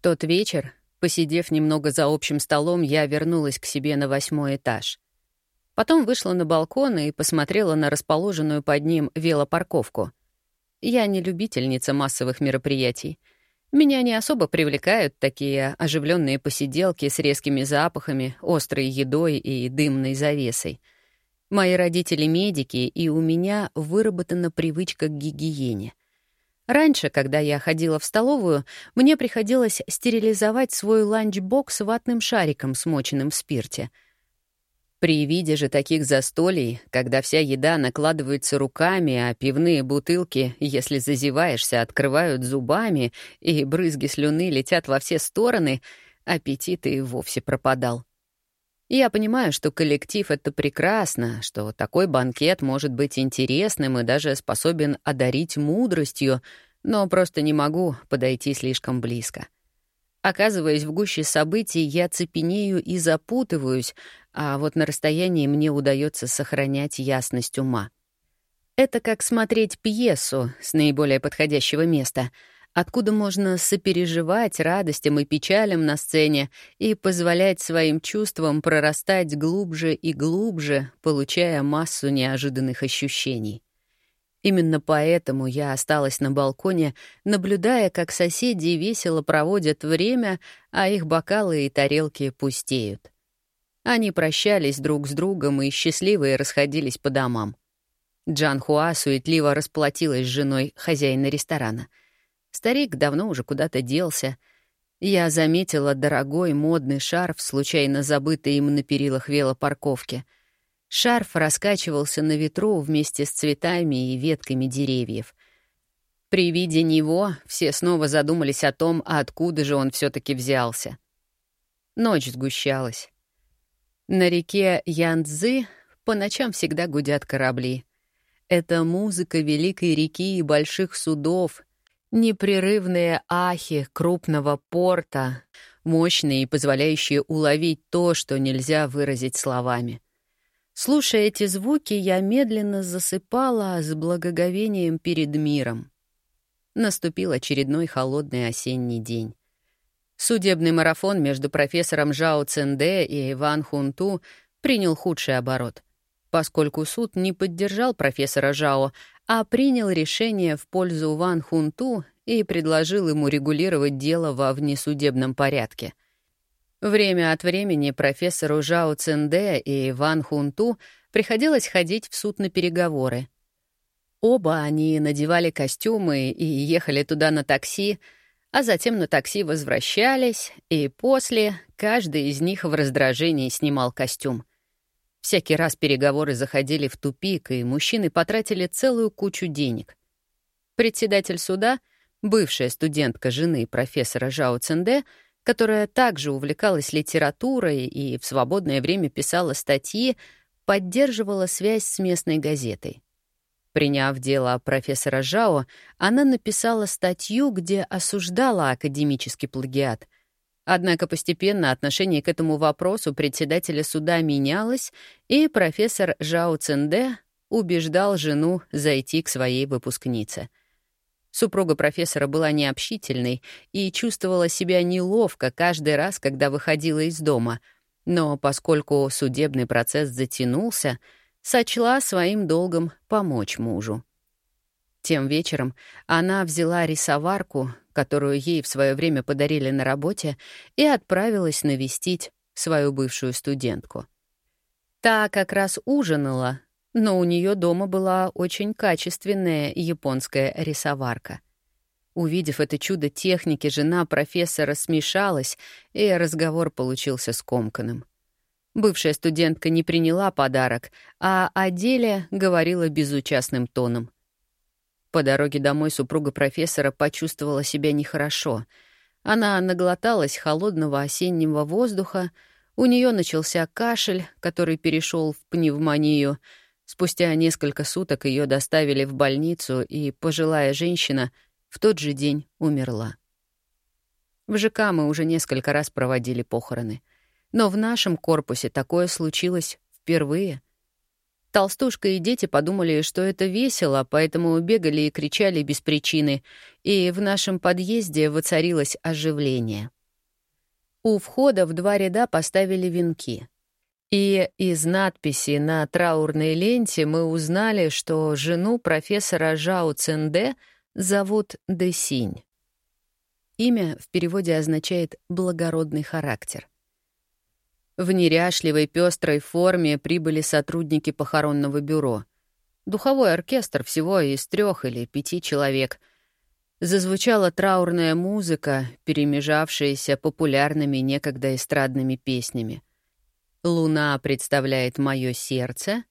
Тот вечер, посидев немного за общим столом, я вернулась к себе на восьмой этаж. Потом вышла на балкон и посмотрела на расположенную под ним велопарковку. Я не любительница массовых мероприятий. Меня не особо привлекают такие оживленные посиделки с резкими запахами, острой едой и дымной завесой. Мои родители — медики, и у меня выработана привычка к гигиене. Раньше, когда я ходила в столовую, мне приходилось стерилизовать свой ланчбокс ватным шариком, смоченным в спирте — при виде же таких застолий, когда вся еда накладывается руками, а пивные бутылки, если зазеваешься, открывают зубами, и брызги слюны летят во все стороны, аппетит и вовсе пропадал. Я понимаю, что коллектив — это прекрасно, что такой банкет может быть интересным и даже способен одарить мудростью, но просто не могу подойти слишком близко. Оказываясь в гуще событий, я цепенею и запутываюсь, а вот на расстоянии мне удается сохранять ясность ума. Это как смотреть пьесу с наиболее подходящего места, откуда можно сопереживать радостям и печалям на сцене и позволять своим чувствам прорастать глубже и глубже, получая массу неожиданных ощущений. Именно поэтому я осталась на балконе, наблюдая, как соседи весело проводят время, а их бокалы и тарелки пустеют. Они прощались друг с другом и счастливые расходились по домам. Джан Хуа суетливо расплатилась с женой хозяина ресторана. Старик давно уже куда-то делся. Я заметила дорогой модный шарф, случайно забытый им на перилах велопарковки — Шарф раскачивался на ветру вместе с цветами и ветками деревьев. При виде него все снова задумались о том, откуда же он все таки взялся. Ночь сгущалась. На реке Янцзы по ночам всегда гудят корабли. Это музыка великой реки и больших судов, непрерывные ахи крупного порта, мощные и позволяющие уловить то, что нельзя выразить словами — Слушая эти звуки, я медленно засыпала с благоговением перед миром. Наступил очередной холодный осенний день. Судебный марафон между профессором Жао Ценде и Ван Хунту принял худший оборот, поскольку суд не поддержал профессора Жао, а принял решение в пользу Ван Хунту и предложил ему регулировать дело во внесудебном порядке — Время от времени профессору Жао Цинде и Ван Хунту приходилось ходить в суд на переговоры. Оба они надевали костюмы и ехали туда на такси, а затем на такси возвращались, и после каждый из них в раздражении снимал костюм. Всякий раз переговоры заходили в тупик, и мужчины потратили целую кучу денег. Председатель суда, бывшая студентка жены профессора Жао Цинде, которая также увлекалась литературой и в свободное время писала статьи, поддерживала связь с местной газетой. Приняв дело профессора Жао, она написала статью, где осуждала академический плагиат. Однако постепенно отношение к этому вопросу председателя суда менялось, и профессор Жао Ценде убеждал жену зайти к своей выпускнице — Супруга профессора была необщительной и чувствовала себя неловко каждый раз, когда выходила из дома. Но поскольку судебный процесс затянулся, сочла своим долгом помочь мужу. Тем вечером она взяла рисоварку, которую ей в свое время подарили на работе, и отправилась навестить свою бывшую студентку. Та как раз ужинала, но у нее дома была очень качественная японская рисоварка. Увидев это чудо техники, жена профессора смешалась, и разговор получился скомканным. Бывшая студентка не приняла подарок, а о деле говорила безучастным тоном. По дороге домой супруга профессора почувствовала себя нехорошо. Она наглоталась холодного осеннего воздуха, у нее начался кашель, который перешел в пневмонию — Спустя несколько суток ее доставили в больницу, и пожилая женщина в тот же день умерла. В ЖК мы уже несколько раз проводили похороны. Но в нашем корпусе такое случилось впервые. Толстушка и дети подумали, что это весело, поэтому бегали и кричали без причины, и в нашем подъезде воцарилось оживление. У входа в два ряда поставили венки. И из надписи на траурной ленте мы узнали, что жену профессора Жао Ценде зовут Десинь. Имя в переводе означает «благородный характер». В неряшливой пестрой форме прибыли сотрудники похоронного бюро. Духовой оркестр всего из трех или пяти человек. Зазвучала траурная музыка, перемежавшаяся популярными некогда эстрадными песнями. «Луна представляет мое сердце»,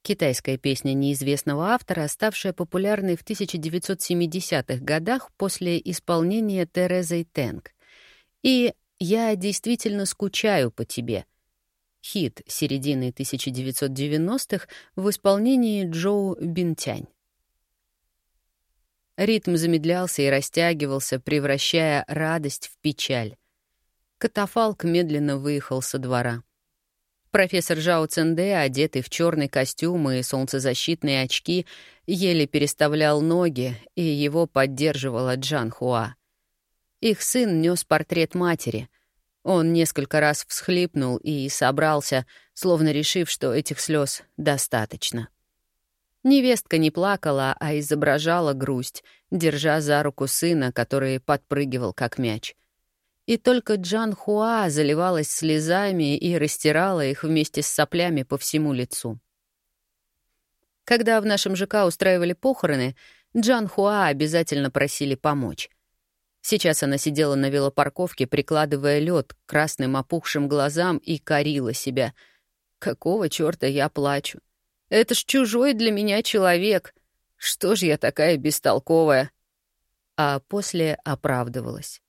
китайская песня неизвестного автора, ставшая популярной в 1970-х годах после исполнения Терезой Тэнг. И «Я действительно скучаю по тебе». Хит середины 1990-х в исполнении Джоу Бинтянь. Ритм замедлялся и растягивался, превращая радость в печаль. Катафалк медленно выехал со двора. Профессор Жао Ценде, одетый в черный костюм и солнцезащитные очки, еле переставлял ноги, и его поддерживала Джан Хуа. Их сын нес портрет матери. Он несколько раз всхлипнул и собрался, словно решив, что этих слез достаточно. Невестка не плакала, а изображала грусть, держа за руку сына, который подпрыгивал как мяч. И только Джан Хуа заливалась слезами и растирала их вместе с соплями по всему лицу. Когда в нашем ЖК устраивали похороны, Джан Хуа обязательно просили помочь. Сейчас она сидела на велопарковке, прикладывая лед к красным опухшим глазам и корила себя. «Какого черта я плачу? Это ж чужой для меня человек. Что ж я такая бестолковая?» А после оправдывалась.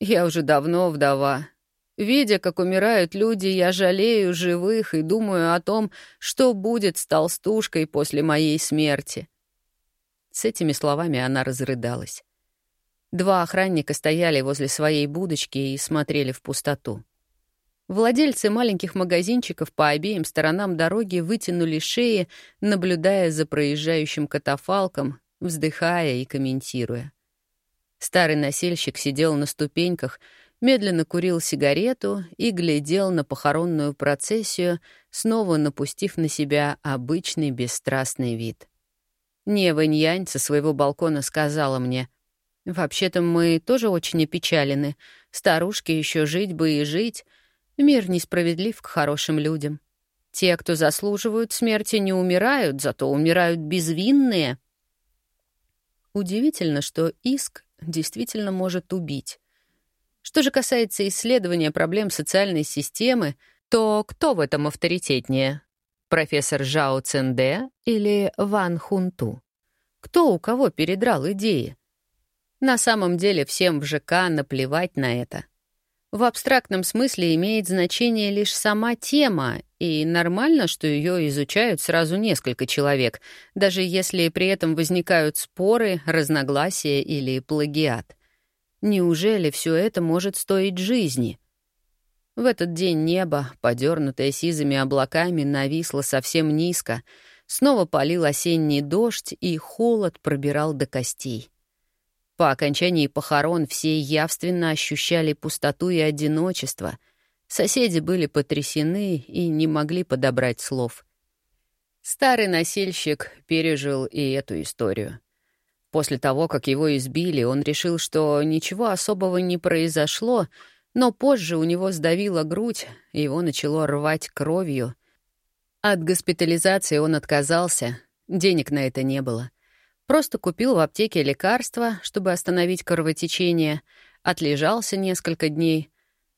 «Я уже давно вдова. Видя, как умирают люди, я жалею живых и думаю о том, что будет с толстушкой после моей смерти». С этими словами она разрыдалась. Два охранника стояли возле своей будочки и смотрели в пустоту. Владельцы маленьких магазинчиков по обеим сторонам дороги вытянули шеи, наблюдая за проезжающим катафалком, вздыхая и комментируя. Старый носильщик сидел на ступеньках, медленно курил сигарету и глядел на похоронную процессию, снова напустив на себя обычный бесстрастный вид. Нева Ньянь со своего балкона сказала мне — Вообще-то мы тоже очень опечалены. Старушке еще жить бы и жить. Мир несправедлив к хорошим людям. Те, кто заслуживают смерти, не умирают, зато умирают безвинные. Удивительно, что иск действительно может убить. Что же касается исследования проблем социальной системы, то кто в этом авторитетнее? Профессор Жао Ценде или Ван Хунту? Кто у кого передрал идеи? На самом деле всем в ЖК наплевать на это. В абстрактном смысле имеет значение лишь сама тема, и нормально, что ее изучают сразу несколько человек, даже если при этом возникают споры, разногласия или плагиат. Неужели все это может стоить жизни? В этот день небо, подернутое сизыми облаками, нависло совсем низко. Снова полил осенний дождь, и холод пробирал до костей. По окончании похорон все явственно ощущали пустоту и одиночество. Соседи были потрясены и не могли подобрать слов. Старый носильщик пережил и эту историю. После того, как его избили, он решил, что ничего особого не произошло, но позже у него сдавила грудь, и его начало рвать кровью. От госпитализации он отказался, денег на это не было — Просто купил в аптеке лекарства, чтобы остановить кровотечение, отлежался несколько дней,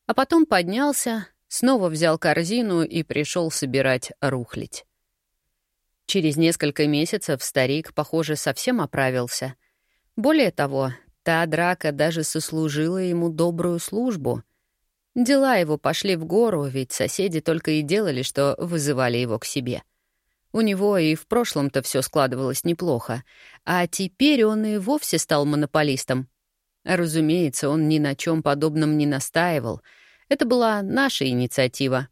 а потом поднялся, снова взял корзину и пришел собирать рухлить. Через несколько месяцев старик, похоже, совсем оправился. Более того, та драка даже сослужила ему добрую службу. Дела его пошли в гору, ведь соседи только и делали, что вызывали его к себе — у него и в прошлом-то все складывалось неплохо, а теперь он и вовсе стал монополистом. Разумеется, он ни на чем подобном не настаивал. Это была наша инициатива.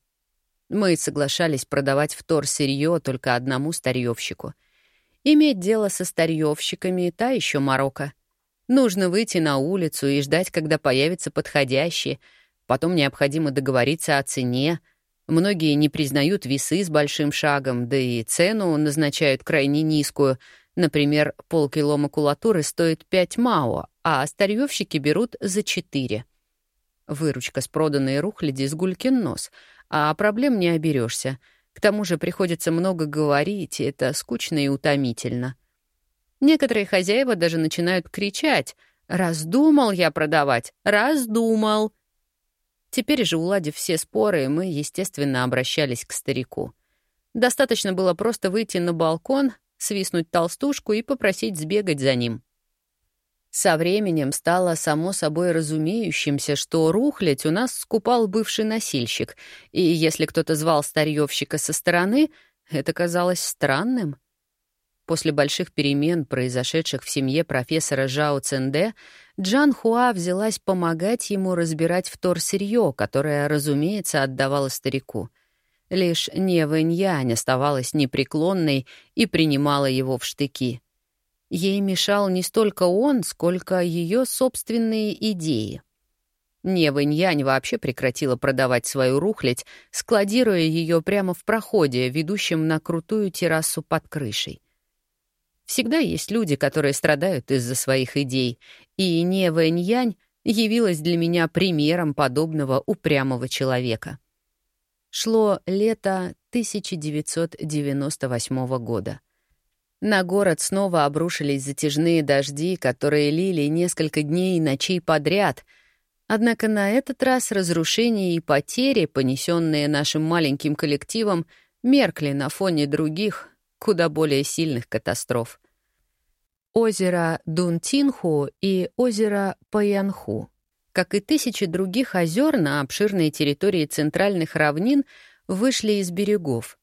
Мы соглашались продавать втор сырье только одному старьевщику. Иметь дело со старьевщиками — та еще морока. Нужно выйти на улицу и ждать, когда появится подходящий. Потом необходимо договориться о цене. Многие не признают весы с большим шагом, да и цену назначают крайне низкую. Например, полкило макулатуры стоит 5 мао, а старьевщики берут за 4. Выручка с проданной рухляди с гулькин нос, а проблем не оберешься. К тому же приходится много говорить, и это скучно и утомительно. Некоторые хозяева даже начинают кричать «Раздумал я продавать! Раздумал!» Теперь же, уладив все споры, мы, естественно, обращались к старику. Достаточно было просто выйти на балкон, свистнуть толстушку и попросить сбегать за ним. Со временем стало само собой разумеющимся, что рухлядь у нас скупал бывший носильщик, и если кто-то звал старьевщика со стороны, это казалось странным. После больших перемен, произошедших в семье профессора Жао Ценде, Джан Хуа взялась помогать ему разбирать вторсырье, которое, разумеется, отдавала старику. Лишь Нева оставалась непреклонной и принимала его в штыки — Ей мешал не столько он, сколько ее собственные идеи. Нева вообще прекратила продавать свою рухлядь, складируя ее прямо в проходе, ведущем на крутую террасу под крышей. Всегда есть люди, которые страдают из-за своих идей, и Нева Иньянь явилась для меня примером подобного упрямого человека. Шло лето 1998 года. На город снова обрушились затяжные дожди, которые лили несколько дней и ночей подряд. Однако на этот раз разрушения и потери, понесенные нашим маленьким коллективом, меркли на фоне других, куда более сильных катастроф. Озеро Дунтинху и озеро Паянху. Как и тысячи других озер на обширной территории центральных равнин, вышли из берегов —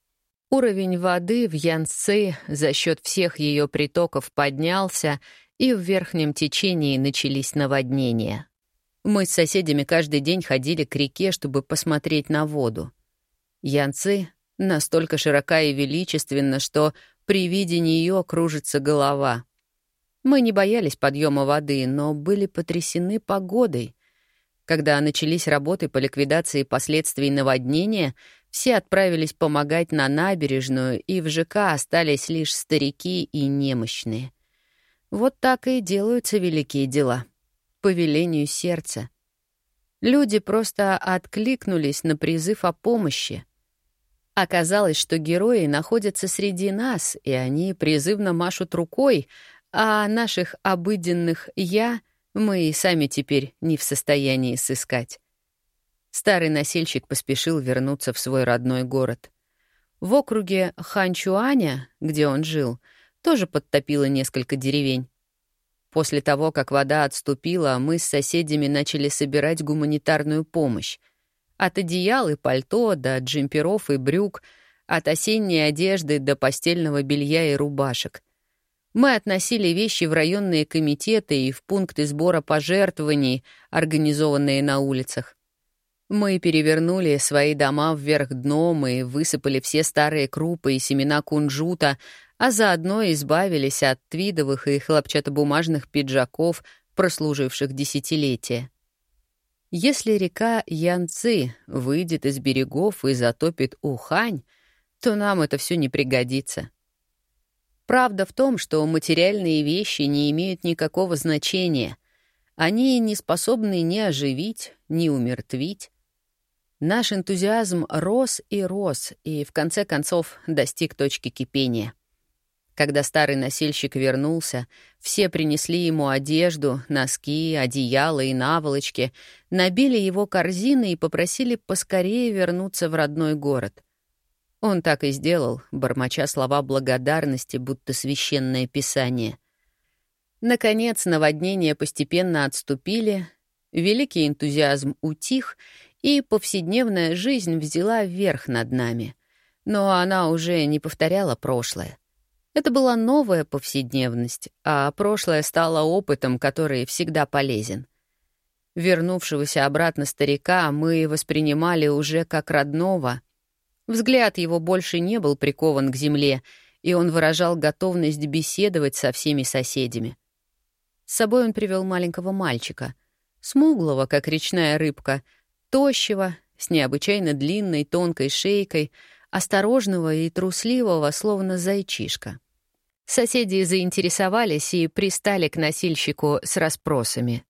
Уровень воды в Янцзы за счет всех ее притоков поднялся, и в верхнем течении начались наводнения. Мы с соседями каждый день ходили к реке, чтобы посмотреть на воду. Янцзы настолько широка и величественна, что при виде нее кружится голова. Мы не боялись подъема воды, но были потрясены погодой. Когда начались работы по ликвидации последствий наводнения — все отправились помогать на набережную, и в ЖК остались лишь старики и немощные. Вот так и делаются великие дела. По велению сердца. Люди просто откликнулись на призыв о помощи. Оказалось, что герои находятся среди нас, и они призывно машут рукой, а наших обыденных «я» мы и сами теперь не в состоянии сыскать. Старый носильщик поспешил вернуться в свой родной город. В округе Ханчуаня, где он жил, тоже подтопило несколько деревень. После того, как вода отступила, мы с соседями начали собирать гуманитарную помощь. От одеял и пальто до джемперов и брюк, от осенней одежды до постельного белья и рубашек. Мы относили вещи в районные комитеты и в пункты сбора пожертвований, организованные на улицах. Мы перевернули свои дома вверх дном и высыпали все старые крупы и семена кунжута, а заодно избавились от твидовых и хлопчатобумажных пиджаков, прослуживших десятилетия. Если река Янцзы выйдет из берегов и затопит Ухань, то нам это все не пригодится. Правда в том, что материальные вещи не имеют никакого значения. Они не способны ни оживить, ни умертвить. Наш энтузиазм рос и рос, и в конце концов достиг точки кипения. Когда старый носильщик вернулся, все принесли ему одежду, носки, одеяло и наволочки, набили его корзины и попросили поскорее вернуться в родной город. Он так и сделал, бормоча слова благодарности, будто священное писание. Наконец, наводнения постепенно отступили, великий энтузиазм утих, и повседневная жизнь взяла верх над нами. Но она уже не повторяла прошлое. Это была новая повседневность, а прошлое стало опытом, который всегда полезен. Вернувшегося обратно старика мы воспринимали уже как родного. Взгляд его больше не был прикован к земле, и он выражал готовность беседовать со всеми соседями. С собой он привел маленького мальчика, смуглого, как речная рыбка, тощего, с необычайно длинной тонкой шейкой, осторожного и трусливого, словно зайчишка. Соседи заинтересовались и пристали к носильщику с расспросами.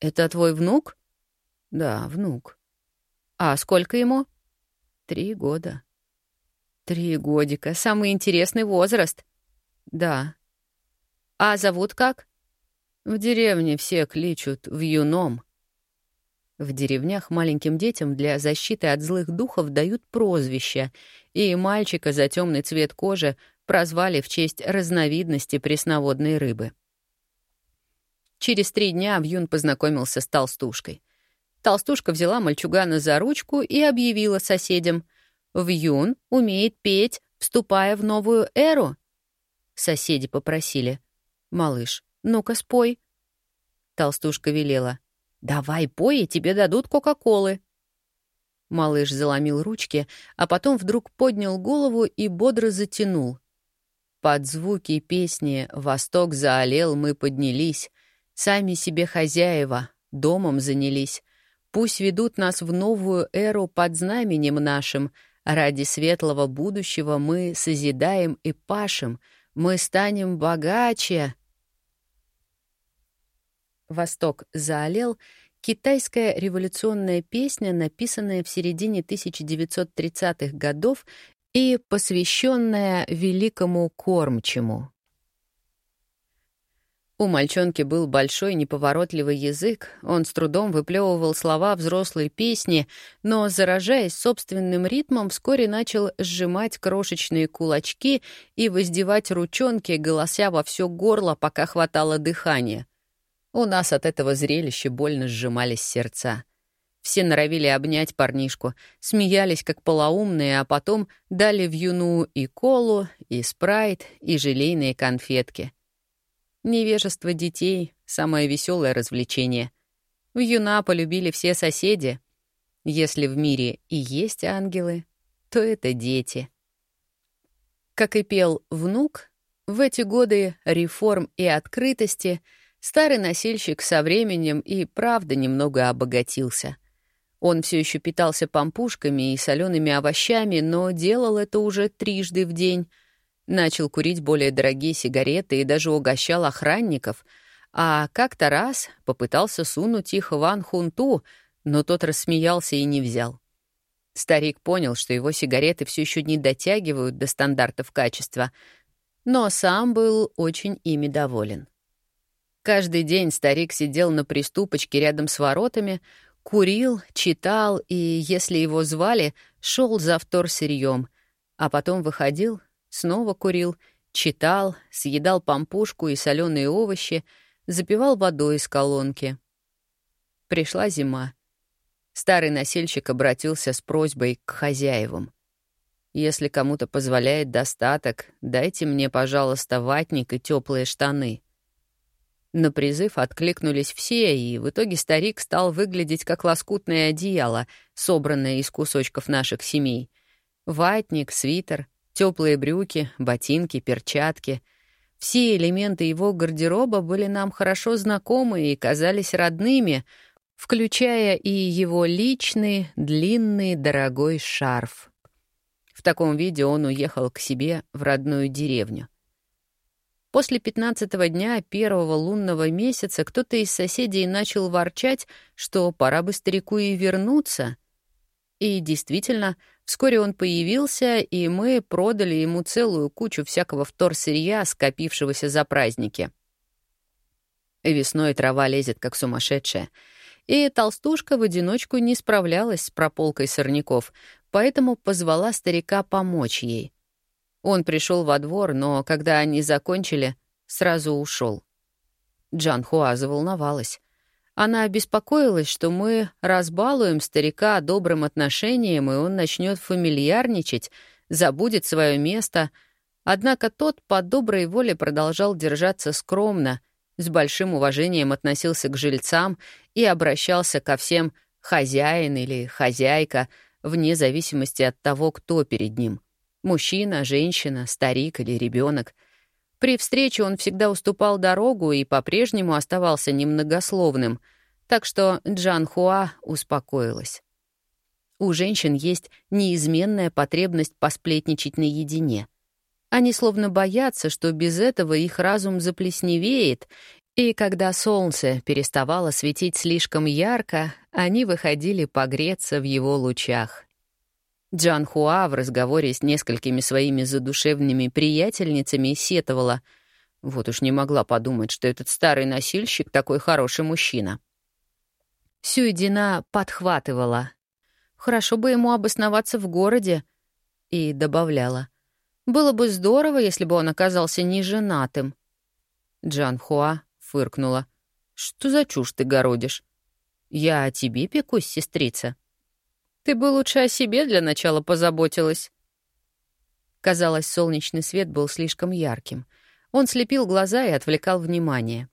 «Это твой внук?» «Да, внук». «А сколько ему?» «Три года». «Три годика. Самый интересный возраст». «Да». «А зовут как?» «В деревне все кличут в юном». В деревнях маленьким детям для защиты от злых духов дают прозвища, и мальчика за темный цвет кожи прозвали в честь разновидности пресноводной рыбы. Через три дня Вьюн познакомился с толстушкой. Толстушка взяла мальчугана за ручку и объявила соседям. «Вьюн умеет петь, вступая в новую эру». Соседи попросили. «Малыш, ну-ка спой». Толстушка велела. «Давай пой, и тебе дадут Кока-Колы». Малыш заломил ручки, а потом вдруг поднял голову и бодро затянул. Под звуки песни «Восток заолел, мы поднялись», «Сами себе хозяева, домом занялись», «Пусть ведут нас в новую эру под знаменем нашим», Ради светлого будущего мы созидаем и пашем, мы станем богаче. «Восток заолел» — китайская революционная песня, написанная в середине 1930-х годов и посвященная великому кормчему. У мальчонки был большой неповоротливый язык, он с трудом выплевывал слова взрослой песни, но, заражаясь собственным ритмом, вскоре начал сжимать крошечные кулачки и воздевать ручонки, голося во все горло, пока хватало дыхания — у нас от этого зрелища больно сжимались сердца. Все норовили обнять парнишку, смеялись как полоумные, а потом дали в юну и колу, и спрайт, и желейные конфетки. Невежество детей — самое веселое развлечение. В юна полюбили все соседи. Если в мире и есть ангелы, то это дети. Как и пел внук, в эти годы реформ и открытости — Старый носильщик со временем и правда немного обогатился. Он все еще питался пампушками и солеными овощами, но делал это уже трижды в день. Начал курить более дорогие сигареты и даже угощал охранников. А как-то раз попытался сунуть их Ван Хунту, но тот рассмеялся и не взял. Старик понял, что его сигареты все еще не дотягивают до стандартов качества, но сам был очень ими доволен. Каждый день старик сидел на приступочке рядом с воротами, курил, читал и, если его звали, шел за вторсырьем, а потом выходил, снова курил, читал, съедал пампушку и соленые овощи, запивал водой из колонки. Пришла зима. Старый насельщик обратился с просьбой к хозяевам. «Если кому-то позволяет достаток, дайте мне, пожалуйста, ватник и теплые штаны». На призыв откликнулись все, и в итоге старик стал выглядеть как лоскутное одеяло, собранное из кусочков наших семей. Ватник, свитер, теплые брюки, ботинки, перчатки. Все элементы его гардероба были нам хорошо знакомы и казались родными, включая и его личный, длинный, дорогой шарф. В таком виде он уехал к себе в родную деревню. После пятнадцатого дня первого лунного месяца кто-то из соседей начал ворчать, что пора бы старику и вернуться. И действительно, вскоре он появился, и мы продали ему целую кучу всякого вторсырья, скопившегося за праздники. Весной трава лезет, как сумасшедшая. И толстушка в одиночку не справлялась с прополкой сорняков, поэтому позвала старика помочь ей. Он пришел во двор, но когда они закончили, сразу ушел. Джан Хуа заволновалась. Она беспокоилась, что мы разбалуем старика добрым отношением, и он начнет фамильярничать, забудет свое место. Однако тот по доброй воле продолжал держаться скромно, с большим уважением относился к жильцам и обращался ко всем «хозяин» или «хозяйка», вне зависимости от того, кто перед ним — мужчина, женщина, старик или ребенок. При встрече он всегда уступал дорогу и по-прежнему оставался немногословным, так что Джан Хуа успокоилась. У женщин есть неизменная потребность посплетничать наедине. Они словно боятся, что без этого их разум заплесневеет, и когда солнце переставало светить слишком ярко, они выходили погреться в его лучах. Джан Хуа в разговоре с несколькими своими задушевными приятельницами сетовала. Вот уж не могла подумать, что этот старый носильщик такой хороший мужчина. Сюйдина подхватывала. Хорошо бы ему обосноваться в городе. И добавляла. Было бы здорово, если бы он оказался неженатым. Джан Хуа фыркнула. «Что за чушь ты городишь? Я о тебе пекусь, сестрица. Ты бы лучше о себе для начала позаботилась». Казалось, солнечный свет был слишком ярким. Он слепил глаза и отвлекал внимание.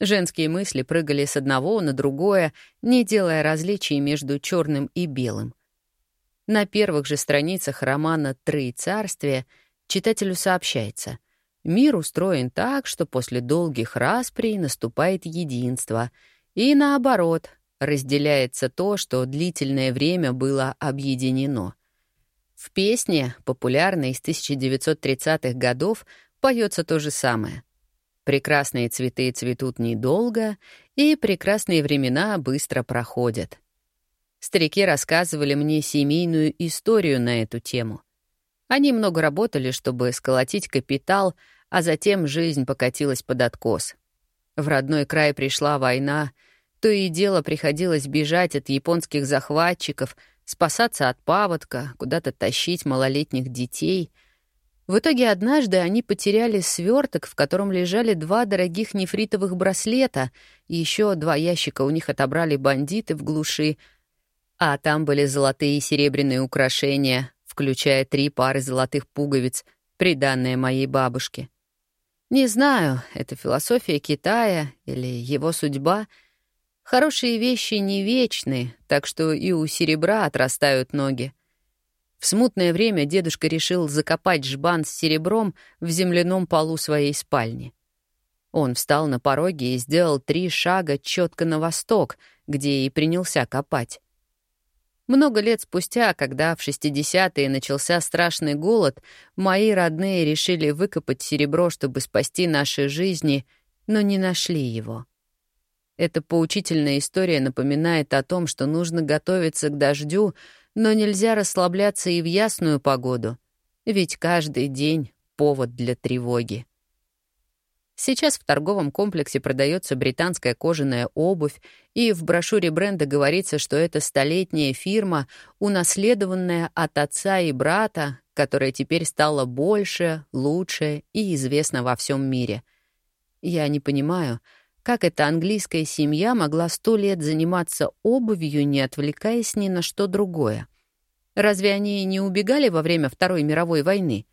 Женские мысли прыгали с одного на другое, не делая различий между черным и белым. На первых же страницах романа «Три царствия» читателю сообщается — Мир устроен так, что после долгих расприй наступает единство, и наоборот, разделяется то, что длительное время было объединено. В песне, популярной с 1930-х годов, поется то же самое. Прекрасные цветы цветут недолго, и прекрасные времена быстро проходят. Старики рассказывали мне семейную историю на эту тему — они много работали, чтобы сколотить капитал, а затем жизнь покатилась под откос. В родной край пришла война, то и дело приходилось бежать от японских захватчиков, спасаться от паводка, куда-то тащить малолетних детей. В итоге однажды они потеряли сверток, в котором лежали два дорогих нефритовых браслета, и еще два ящика у них отобрали бандиты в глуши, а там были золотые и серебряные украшения, включая три пары золотых пуговиц, приданные моей бабушке. Не знаю, это философия Китая или его судьба. Хорошие вещи не вечны, так что и у серебра отрастают ноги. В смутное время дедушка решил закопать жбан с серебром в земляном полу своей спальни. Он встал на пороге и сделал три шага четко на восток, где и принялся копать. Много лет спустя, когда в 60-е начался страшный голод, мои родные решили выкопать серебро, чтобы спасти наши жизни, но не нашли его. Эта поучительная история напоминает о том, что нужно готовиться к дождю, но нельзя расслабляться и в ясную погоду, ведь каждый день — повод для тревоги. Сейчас в торговом комплексе продается британская кожаная обувь, и в брошюре бренда говорится, что это столетняя фирма, унаследованная от отца и брата, которая теперь стала больше, лучше и известна во всем мире. Я не понимаю, как эта английская семья могла сто лет заниматься обувью, не отвлекаясь ни на что другое. Разве они не убегали во время Второй мировой войны?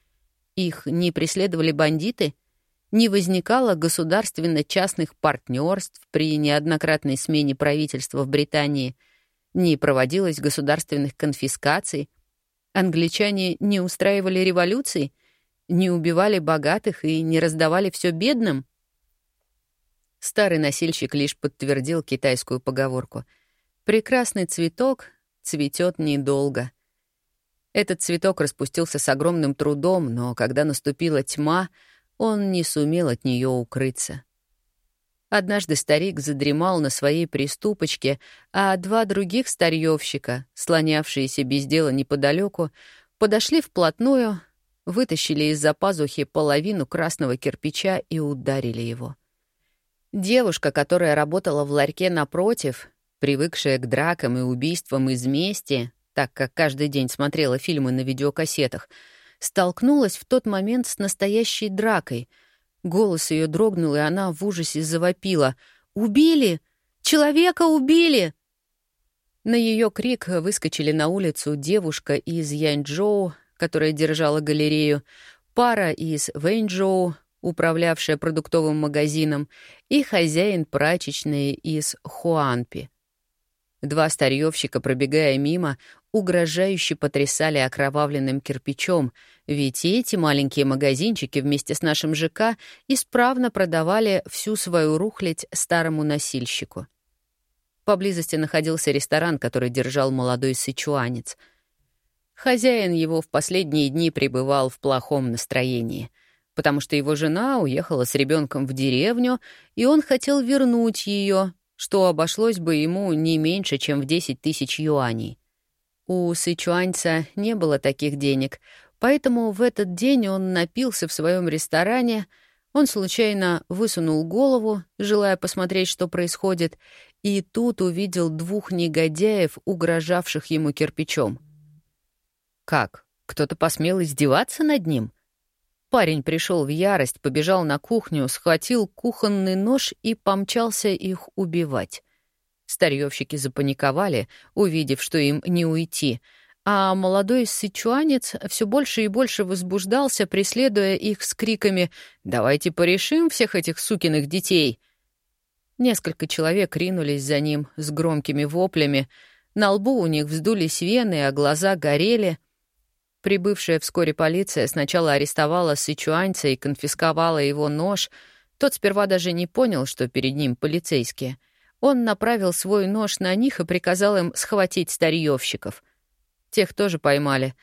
Их не преследовали бандиты — не возникало государственно-частных партнерств при неоднократной смене правительства в Британии, не проводилось государственных конфискаций, англичане не устраивали революций, не убивали богатых и не раздавали все бедным. Старый носильщик лишь подтвердил китайскую поговорку «Прекрасный цветок цветет недолго». Этот цветок распустился с огромным трудом, но когда наступила тьма — он не сумел от нее укрыться. Однажды старик задремал на своей приступочке, а два других старьевщика, слонявшиеся без дела неподалеку, подошли вплотную, вытащили из-за пазухи половину красного кирпича и ударили его. Девушка, которая работала в ларьке напротив, привыкшая к дракам и убийствам из мести, так как каждый день смотрела фильмы на видеокассетах, столкнулась в тот момент с настоящей дракой. Голос ее дрогнул, и она в ужасе завопила. «Убили! Человека убили!» На ее крик выскочили на улицу девушка из Яньчжоу, которая держала галерею, пара из Вэньчжоу, управлявшая продуктовым магазином, и хозяин прачечной из Хуанпи. Два старьевщика, пробегая мимо, угрожающе потрясали окровавленным кирпичом, ведь эти маленькие магазинчики вместе с нашим ЖК исправно продавали всю свою рухлядь старому носильщику. Поблизости находился ресторан, который держал молодой сычуанец. Хозяин его в последние дни пребывал в плохом настроении, потому что его жена уехала с ребенком в деревню, и он хотел вернуть ее, что обошлось бы ему не меньше, чем в 10 тысяч юаней. У сычуаньца не было таких денег, поэтому в этот день он напился в своем ресторане, он случайно высунул голову, желая посмотреть, что происходит, и тут увидел двух негодяев, угрожавших ему кирпичом. Как? Кто-то посмел издеваться над ним? Парень пришел в ярость, побежал на кухню, схватил кухонный нож и помчался их убивать. Старьевщики запаниковали, увидев, что им не уйти, а молодой сычуанец все больше и больше возбуждался, преследуя их с криками «Давайте порешим всех этих сукиных детей!» Несколько человек ринулись за ним с громкими воплями, на лбу у них вздулись вены, а глаза горели. Прибывшая вскоре полиция сначала арестовала сычуанца и конфисковала его нож. Тот сперва даже не понял, что перед ним полицейские — он направил свой нож на них и приказал им схватить старьевщиков. Тех тоже поймали.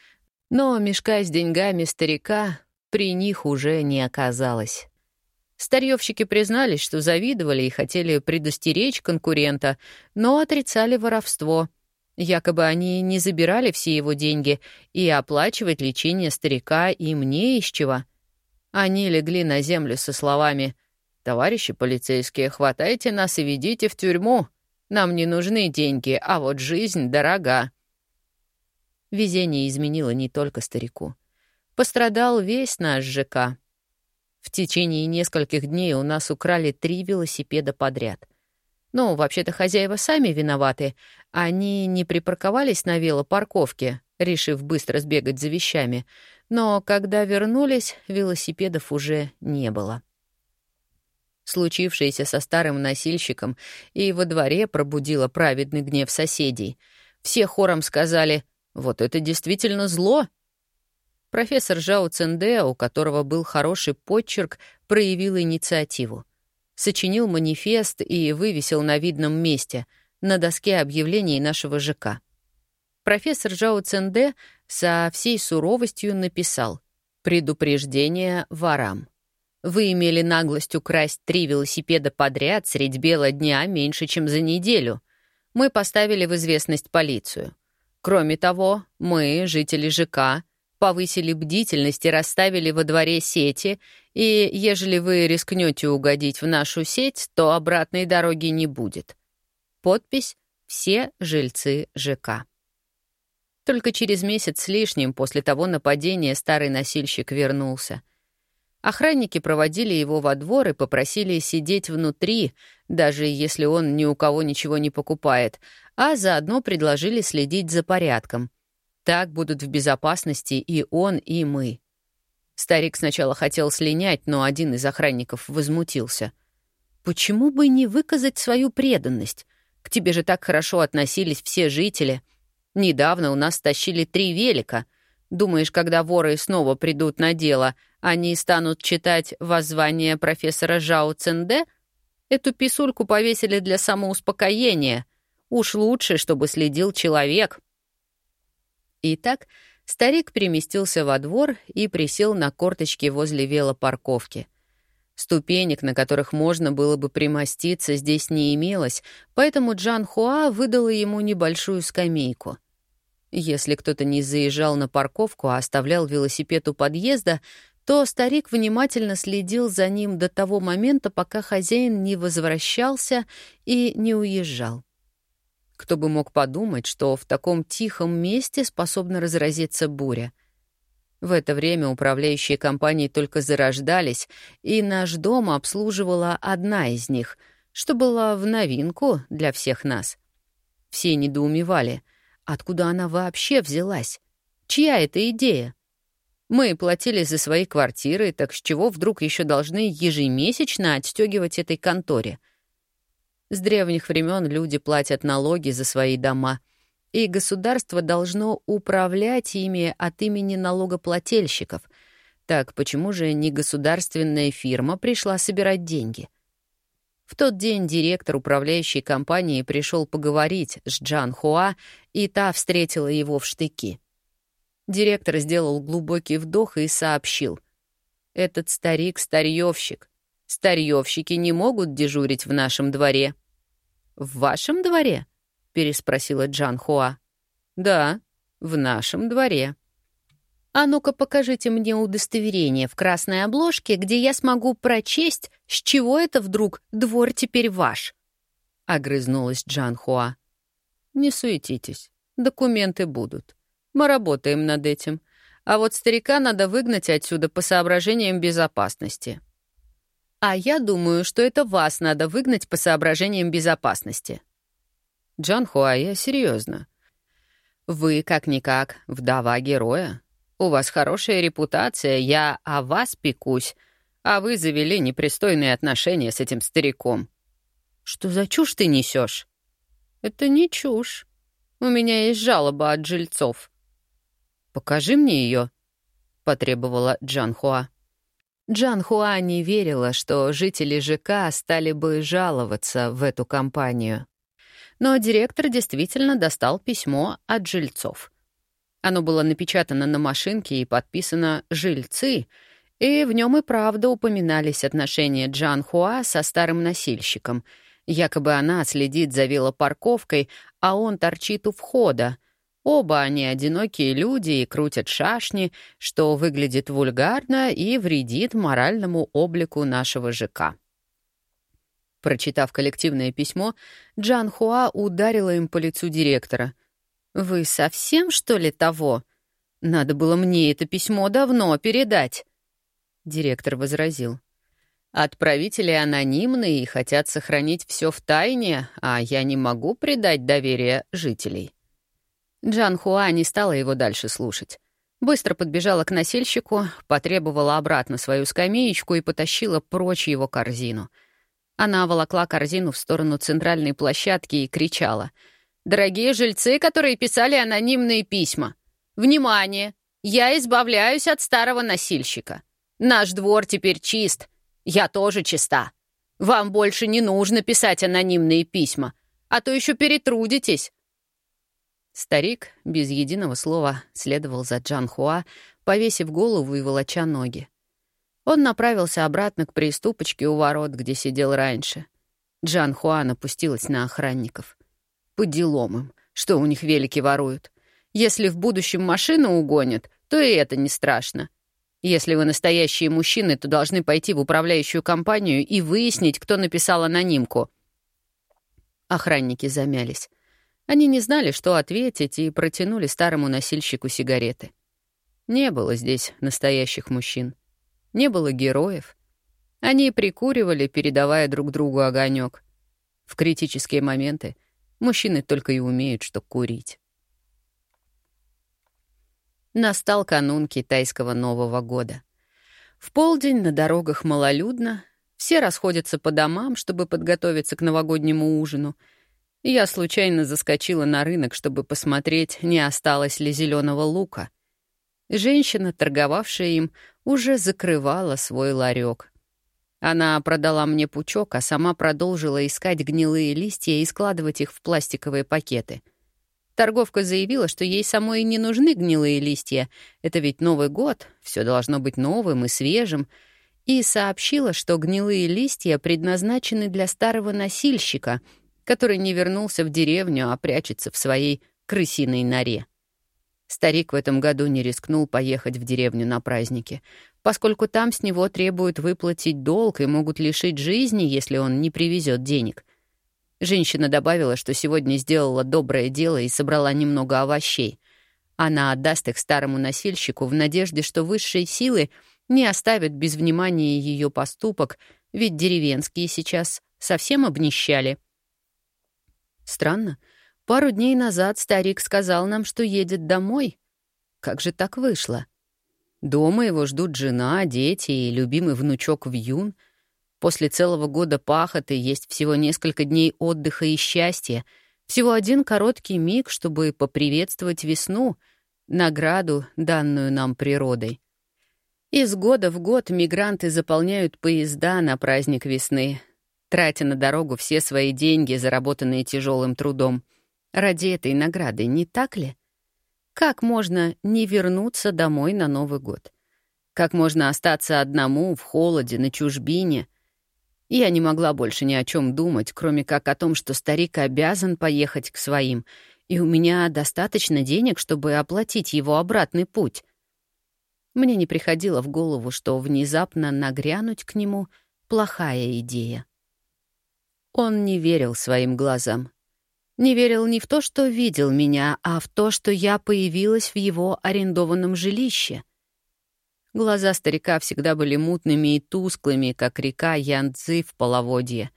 Но мешка с деньгами старика при них уже не оказалось. Старьевщики признались, что завидовали и хотели предостеречь конкурента, но отрицали воровство. Якобы они не забирали все его деньги, и оплачивать лечение старика им не из чего. Они легли на землю со словами — «Товарищи полицейские, хватайте нас и ведите в тюрьму. Нам не нужны деньги, а вот жизнь дорога». Везение изменило не только старику. Пострадал весь наш ЖК. В течение нескольких дней у нас украли три велосипеда подряд. Ну, вообще-то хозяева сами виноваты. Они не припарковались на велопарковке, решив быстро сбегать за вещами. Но когда вернулись, велосипедов уже не было случившееся со старым носильщиком, и во дворе пробудило праведный гнев соседей. Все хором сказали «Вот это действительно зло!» Профессор Жао Ценде, у которого был хороший почерк, проявил инициативу. Сочинил манифест и вывесил на видном месте, на доске объявлений нашего ЖК. Профессор Жао Ценде со всей суровостью написал «Предупреждение ворам». Вы имели наглость украсть три велосипеда подряд средь бела дня меньше, чем за неделю. Мы поставили в известность полицию. Кроме того, мы, жители ЖК, повысили бдительность и расставили во дворе сети, и ежели вы рискнете угодить в нашу сеть, то обратной дороги не будет. Подпись «Все жильцы ЖК». Только через месяц с лишним после того нападения старый носильщик вернулся — Охранники проводили его во двор и попросили сидеть внутри, даже если он ни у кого ничего не покупает, а заодно предложили следить за порядком. Так будут в безопасности и он, и мы. Старик сначала хотел слинять, но один из охранников возмутился. «Почему бы не выказать свою преданность? К тебе же так хорошо относились все жители. Недавно у нас тащили три велика. Думаешь, когда воры снова придут на дело, они станут читать воззвание профессора Жао Ценде? Эту писульку повесили для самоуспокоения. Уж лучше, чтобы следил человек. Итак, старик переместился во двор и присел на корточки возле велопарковки. Ступенек, на которых можно было бы примоститься, здесь не имелось, поэтому Джан Хуа выдала ему небольшую скамейку — если кто-то не заезжал на парковку, а оставлял велосипед у подъезда, то старик внимательно следил за ним до того момента, пока хозяин не возвращался и не уезжал. Кто бы мог подумать, что в таком тихом месте способна разразиться буря. В это время управляющие компании только зарождались, и наш дом обслуживала одна из них, что была в новинку для всех нас. Все недоумевали, откуда она вообще взялась, чья это идея. Мы платили за свои квартиры, так с чего вдруг еще должны ежемесячно отстегивать этой конторе? С древних времен люди платят налоги за свои дома, и государство должно управлять ими от имени налогоплательщиков. Так почему же не государственная фирма пришла собирать деньги? В тот день директор управляющей компании пришел поговорить с Джан Хуа, и та встретила его в штыки. Директор сделал глубокий вдох и сообщил. «Этот старик — старьевщик. Старьевщики не могут дежурить в нашем дворе». «В вашем дворе?» — переспросила Джан Хуа. «Да, в нашем дворе». «А ну-ка покажите мне удостоверение в красной обложке, где я смогу прочесть, с чего это вдруг двор теперь ваш?» — огрызнулась Джан Хуа. «Не суетитесь, документы будут. Мы работаем над этим. А вот старика надо выгнать отсюда по соображениям безопасности». «А я думаю, что это вас надо выгнать по соображениям безопасности». «Джан Хуа, я серьезно. Вы, как-никак, вдова героя. У вас хорошая репутация, я о вас пекусь, а вы завели непристойные отношения с этим стариком». «Что за чушь ты несешь? «Это не чушь. У меня есть жалоба от жильцов». «Покажи мне ее, потребовала Джан Хуа. Джан Хуа не верила, что жители ЖК стали бы жаловаться в эту компанию. Но директор действительно достал письмо от жильцов. Оно было напечатано на машинке и подписано «Жильцы», и в нем и правда упоминались отношения Джан Хуа со старым носильщиком. Якобы она следит за велопарковкой, а он торчит у входа — Оба они одинокие люди и крутят шашни, что выглядит вульгарно и вредит моральному облику нашего ЖК. Прочитав коллективное письмо, Джан Хуа ударила им по лицу директора. «Вы совсем, что ли, того? Надо было мне это письмо давно передать». Директор возразил. «Отправители анонимны и хотят сохранить все в тайне, а я не могу предать доверие жителей». Джан Хуа не стала его дальше слушать. Быстро подбежала к носильщику, потребовала обратно свою скамеечку и потащила прочь его корзину. Она волокла корзину в сторону центральной площадки и кричала. «Дорогие жильцы, которые писали анонимные письма! Внимание! Я избавляюсь от старого носильщика. Наш двор теперь чист. Я тоже чиста. Вам больше не нужно писать анонимные письма, а то еще перетрудитесь. Старик без единого слова следовал за Джан Хуа, повесив голову и волоча ноги. Он направился обратно к приступочке у ворот, где сидел раньше. Джан Хуа напустилась на охранников. По делам им, что у них велики воруют. Если в будущем машину угонят, то и это не страшно. Если вы настоящие мужчины, то должны пойти в управляющую компанию и выяснить, кто написал анонимку. Охранники замялись. Они не знали, что ответить, и протянули старому носильщику сигареты. Не было здесь настоящих мужчин. Не было героев. Они прикуривали, передавая друг другу огонек. В критические моменты мужчины только и умеют, что курить. Настал канун китайского Нового года. В полдень на дорогах малолюдно, все расходятся по домам, чтобы подготовиться к новогоднему ужину — я случайно заскочила на рынок, чтобы посмотреть, не осталось ли зеленого лука. Женщина, торговавшая им, уже закрывала свой ларек. Она продала мне пучок, а сама продолжила искать гнилые листья и складывать их в пластиковые пакеты. Торговка заявила, что ей самой не нужны гнилые листья. Это ведь Новый год, все должно быть новым и свежим. И сообщила, что гнилые листья предназначены для старого носильщика — который не вернулся в деревню, а прячется в своей крысиной норе. Старик в этом году не рискнул поехать в деревню на праздники, поскольку там с него требуют выплатить долг и могут лишить жизни, если он не привезет денег. Женщина добавила, что сегодня сделала доброе дело и собрала немного овощей. Она отдаст их старому носильщику в надежде, что высшие силы не оставят без внимания ее поступок, ведь деревенские сейчас совсем обнищали — Странно. Пару дней назад старик сказал нам, что едет домой. Как же так вышло? Дома его ждут жена, дети и любимый внучок Вьюн. После целого года пахоты есть всего несколько дней отдыха и счастья. Всего один короткий миг, чтобы поприветствовать весну, награду, данную нам природой. Из года в год мигранты заполняют поезда на праздник весны, тратя на дорогу все свои деньги, заработанные тяжелым трудом. Ради этой награды, не так ли? Как можно не вернуться домой на Новый год? Как можно остаться одному в холоде, на чужбине? Я не могла больше ни о чем думать, кроме как о том, что старик обязан поехать к своим, и у меня достаточно денег, чтобы оплатить его обратный путь. Мне не приходило в голову, что внезапно нагрянуть к нему — плохая идея. Он не верил своим глазам. Не верил не в то, что видел меня, а в то, что я появилась в его арендованном жилище. Глаза старика всегда были мутными и тусклыми, как река Янцзы в половодье.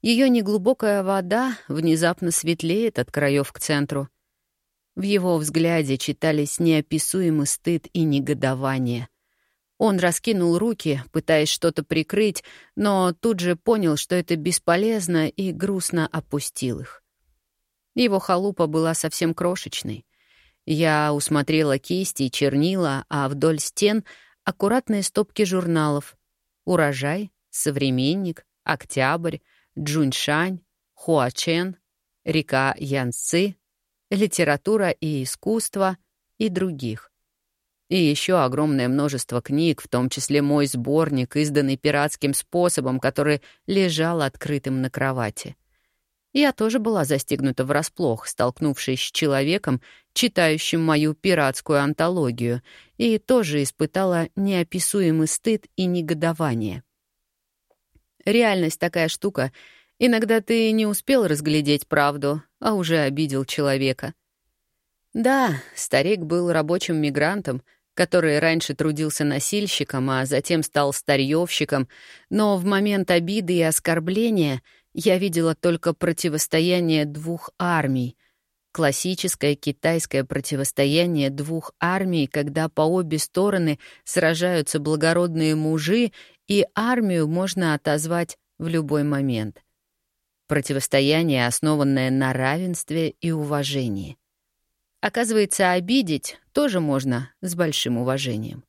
Ее неглубокая вода внезапно светлеет от краев к центру. В его взгляде читались неописуемый стыд и негодование. Он раскинул руки, пытаясь что-то прикрыть, но тут же понял, что это бесполезно, и грустно опустил их. Его халупа была совсем крошечной. Я усмотрела кисти и чернила, а вдоль стен — аккуратные стопки журналов. «Урожай», «Современник», «Октябрь», «Джуньшань», «Хуачен», «Река Янцзы», «Литература и искусство» и других. И еще огромное множество книг, в том числе мой сборник, изданный пиратским способом, который лежал открытым на кровати. Я тоже была застигнута врасплох, столкнувшись с человеком, читающим мою пиратскую антологию, и тоже испытала неописуемый стыд и негодование. Реальность такая штука. Иногда ты не успел разглядеть правду, а уже обидел человека. Да, старик был рабочим мигрантом, который раньше трудился носильщиком, а затем стал старьевщиком, но в момент обиды и оскорбления — я видела только противостояние двух армий. Классическое китайское противостояние двух армий, когда по обе стороны сражаются благородные мужи, и армию можно отозвать в любой момент. Противостояние, основанное на равенстве и уважении. Оказывается, обидеть тоже можно с большим уважением.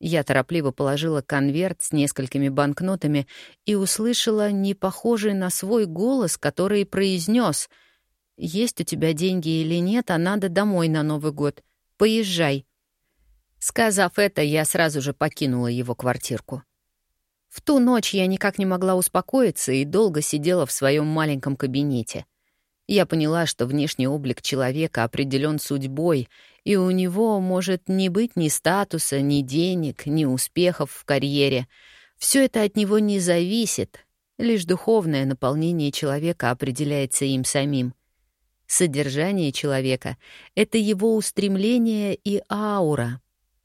Я торопливо положила конверт с несколькими банкнотами и услышала непохожий на свой голос, который произнес «Есть у тебя деньги или нет, а надо домой на Новый год. Поезжай». Сказав это, я сразу же покинула его квартирку. В ту ночь я никак не могла успокоиться и долго сидела в своем маленьком кабинете — я поняла, что внешний облик человека определен судьбой, и у него может не быть ни статуса, ни денег, ни успехов в карьере. Все это от него не зависит, лишь духовное наполнение человека определяется им самим. Содержание человека — это его устремление и аура.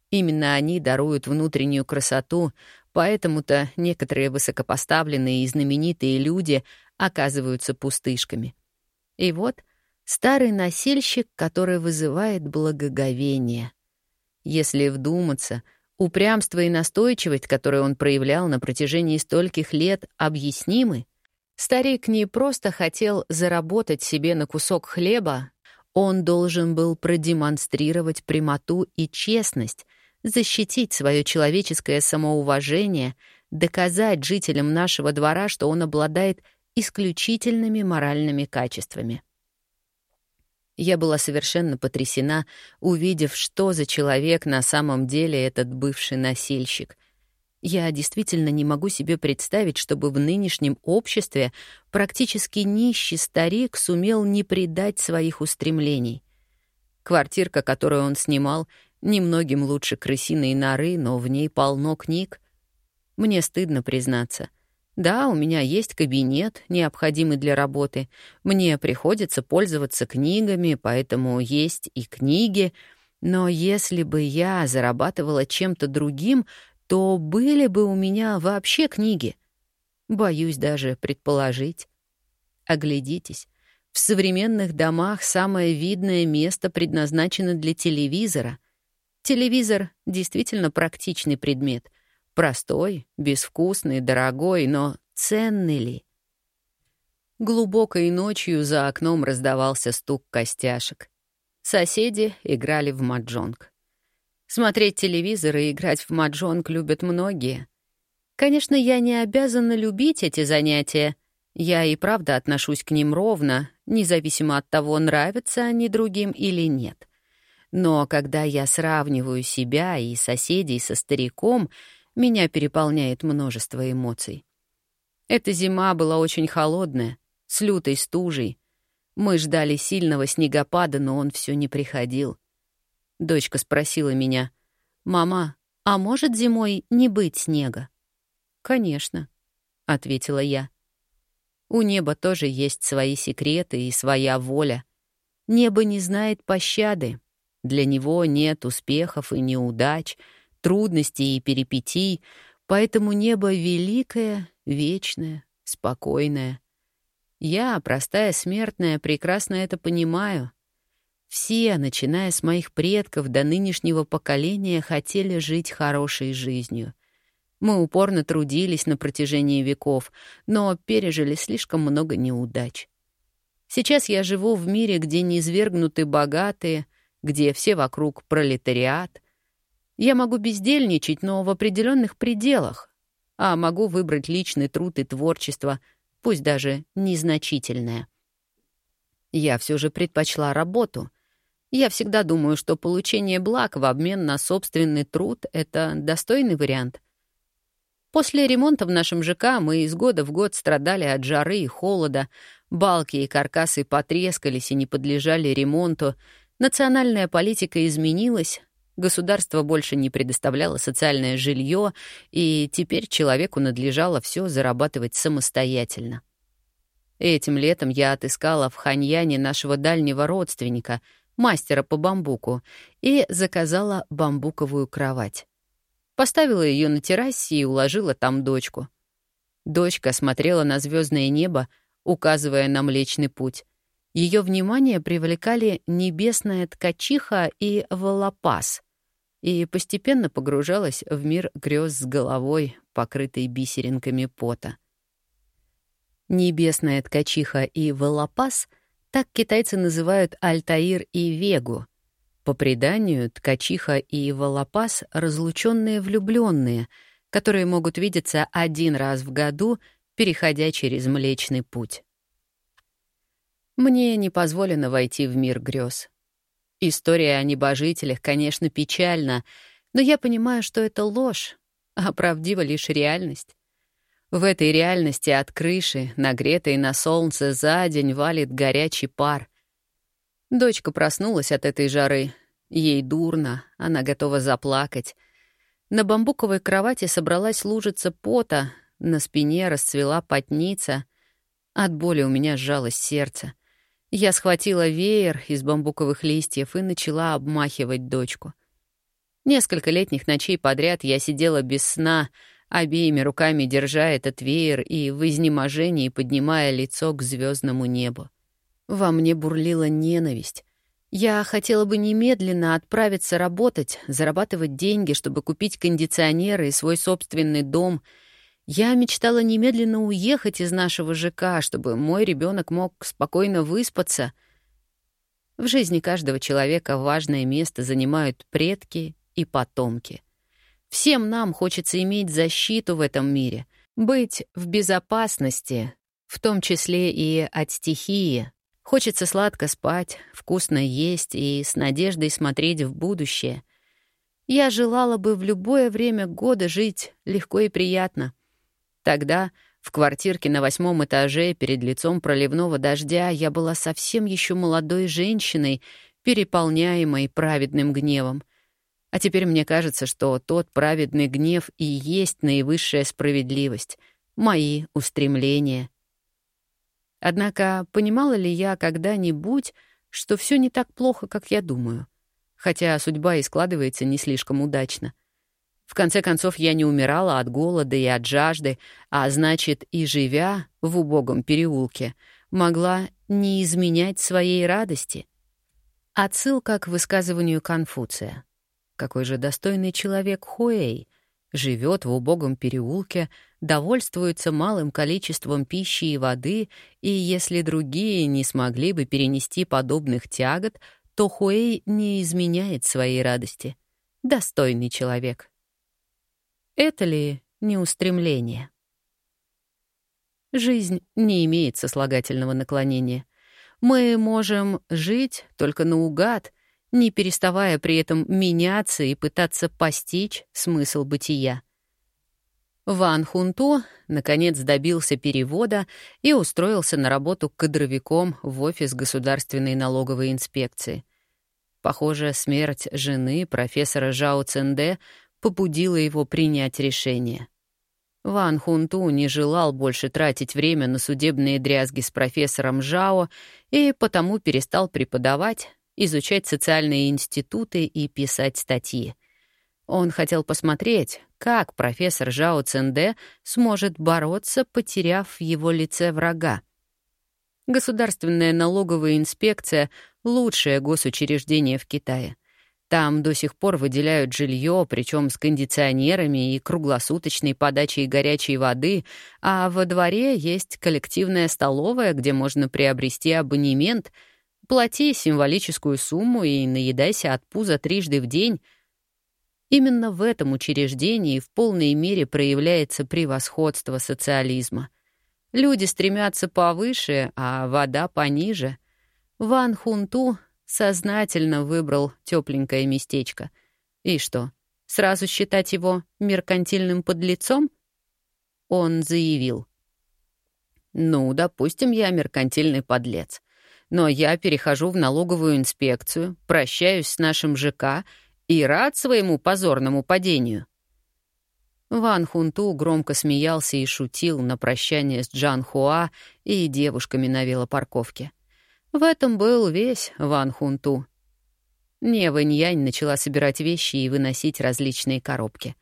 Именно они даруют внутреннюю красоту, поэтому-то некоторые высокопоставленные и знаменитые люди оказываются пустышками — и вот старый носильщик, который вызывает благоговение. Если вдуматься, упрямство и настойчивость, которые он проявлял на протяжении стольких лет, объяснимы. Старик не просто хотел заработать себе на кусок хлеба, он должен был продемонстрировать прямоту и честность, защитить свое человеческое самоуважение, доказать жителям нашего двора, что он обладает исключительными моральными качествами. Я была совершенно потрясена, увидев, что за человек на самом деле этот бывший насильщик. Я действительно не могу себе представить, чтобы в нынешнем обществе практически нищий старик сумел не предать своих устремлений. Квартирка, которую он снимал, немногим лучше крысиной норы, но в ней полно книг. Мне стыдно признаться — да, у меня есть кабинет, необходимый для работы. Мне приходится пользоваться книгами, поэтому есть и книги. Но если бы я зарабатывала чем-то другим, то были бы у меня вообще книги. Боюсь даже предположить. Оглядитесь. В современных домах самое видное место предназначено для телевизора. Телевизор — действительно практичный предмет — Простой, безвкусный, дорогой, но ценный ли? Глубокой ночью за окном раздавался стук костяшек. Соседи играли в маджонг. Смотреть телевизор и играть в маджонг любят многие. Конечно, я не обязана любить эти занятия. Я и правда отношусь к ним ровно, независимо от того, нравятся они другим или нет. Но когда я сравниваю себя и соседей со стариком, меня переполняет множество эмоций. Эта зима была очень холодная, с лютой стужей. Мы ждали сильного снегопада, но он все не приходил. Дочка спросила меня, «Мама, а может зимой не быть снега?» «Конечно», — ответила я. «У неба тоже есть свои секреты и своя воля. Небо не знает пощады. Для него нет успехов и неудач, трудностей и перипетий, поэтому небо великое, вечное, спокойное. Я, простая смертная, прекрасно это понимаю. Все, начиная с моих предков до нынешнего поколения, хотели жить хорошей жизнью. Мы упорно трудились на протяжении веков, но пережили слишком много неудач. Сейчас я живу в мире, где не извергнуты богатые, где все вокруг пролетариат. Я могу бездельничать, но в определенных пределах, а могу выбрать личный труд и творчество — пусть даже незначительное. Я все же предпочла работу. Я всегда думаю, что получение благ в обмен на собственный труд — это достойный вариант. После ремонта в нашем ЖК мы из года в год страдали от жары и холода, балки и каркасы потрескались и не подлежали ремонту, национальная политика изменилась, Государство больше не предоставляло социальное жилье, и теперь человеку надлежало все зарабатывать самостоятельно. Этим летом я отыскала в Ханьяне нашего дальнего родственника, мастера по бамбуку, и заказала бамбуковую кровать. Поставила ее на террасе и уложила там дочку. Дочка смотрела на звездное небо, указывая на Млечный Путь. Ее внимание привлекали небесная ткачиха и волопас, и постепенно погружалась в мир грез с головой, покрытой бисеринками пота. Небесная ткачиха и волопас — так китайцы называют Альтаир и Вегу. По преданию, ткачиха и волопас — разлученные влюбленные, которые могут видеться один раз в году, переходя через Млечный Путь. Мне не позволено войти в мир грез. История о небожителях, конечно, печальна, но я понимаю, что это ложь, а правдива лишь реальность. В этой реальности от крыши, нагретой на солнце, за день валит горячий пар. Дочка проснулась от этой жары. Ей дурно, она готова заплакать. На бамбуковой кровати собралась лужица пота, на спине расцвела потница. От боли у меня сжалось сердце. Я схватила веер из бамбуковых листьев и начала обмахивать дочку. Несколько летних ночей подряд я сидела без сна, обеими руками держа этот веер и в изнеможении поднимая лицо к звездному небу. Во мне бурлила ненависть. Я хотела бы немедленно отправиться работать, зарабатывать деньги, чтобы купить кондиционеры и свой собственный дом — я мечтала немедленно уехать из нашего ЖК, чтобы мой ребенок мог спокойно выспаться. В жизни каждого человека важное место занимают предки и потомки. Всем нам хочется иметь защиту в этом мире, быть в безопасности, в том числе и от стихии. Хочется сладко спать, вкусно есть и с надеждой смотреть в будущее. Я желала бы в любое время года жить легко и приятно — Тогда в квартирке на восьмом этаже перед лицом проливного дождя я была совсем еще молодой женщиной, переполняемой праведным гневом. А теперь мне кажется, что тот праведный гнев и есть наивысшая справедливость, мои устремления. Однако понимала ли я когда-нибудь, что все не так плохо, как я думаю? Хотя судьба и складывается не слишком удачно. В конце концов, я не умирала от голода и от жажды, а значит, и живя в убогом переулке, могла не изменять своей радости. Отсылка к высказыванию Конфуция. Какой же достойный человек Хуэй. живет в убогом переулке, довольствуется малым количеством пищи и воды, и если другие не смогли бы перенести подобных тягот, то Хуэй не изменяет своей радости. Достойный человек. Это ли не устремление? Жизнь не имеет сослагательного наклонения. Мы можем жить только наугад, не переставая при этом меняться и пытаться постичь смысл бытия. Ван Хунту, наконец, добился перевода и устроился на работу кадровиком в офис Государственной налоговой инспекции. Похоже, смерть жены профессора Жао Ценде побудила его принять решение. Ван Хунту не желал больше тратить время на судебные дрязги с профессором Жао и потому перестал преподавать, изучать социальные институты и писать статьи. Он хотел посмотреть, как профессор Жао Ценде сможет бороться, потеряв в его лице врага. Государственная налоговая инспекция — лучшее госучреждение в Китае. Там до сих пор выделяют жилье, причем с кондиционерами и круглосуточной подачей горячей воды, а во дворе есть коллективная столовая, где можно приобрести абонемент. Плати символическую сумму и наедайся от пуза трижды в день. Именно в этом учреждении в полной мере проявляется превосходство социализма. Люди стремятся повыше, а вода пониже. Ван Хунту сознательно выбрал тепленькое местечко. И что, сразу считать его меркантильным подлецом? Он заявил. «Ну, допустим, я меркантильный подлец. Но я перехожу в налоговую инспекцию, прощаюсь с нашим ЖК и рад своему позорному падению». Ван Хунту громко смеялся и шутил на прощание с Джан Хуа и девушками на велопарковке. В этом был весь Ван Хунту. Нева Ньянь начала собирать вещи и выносить различные коробки.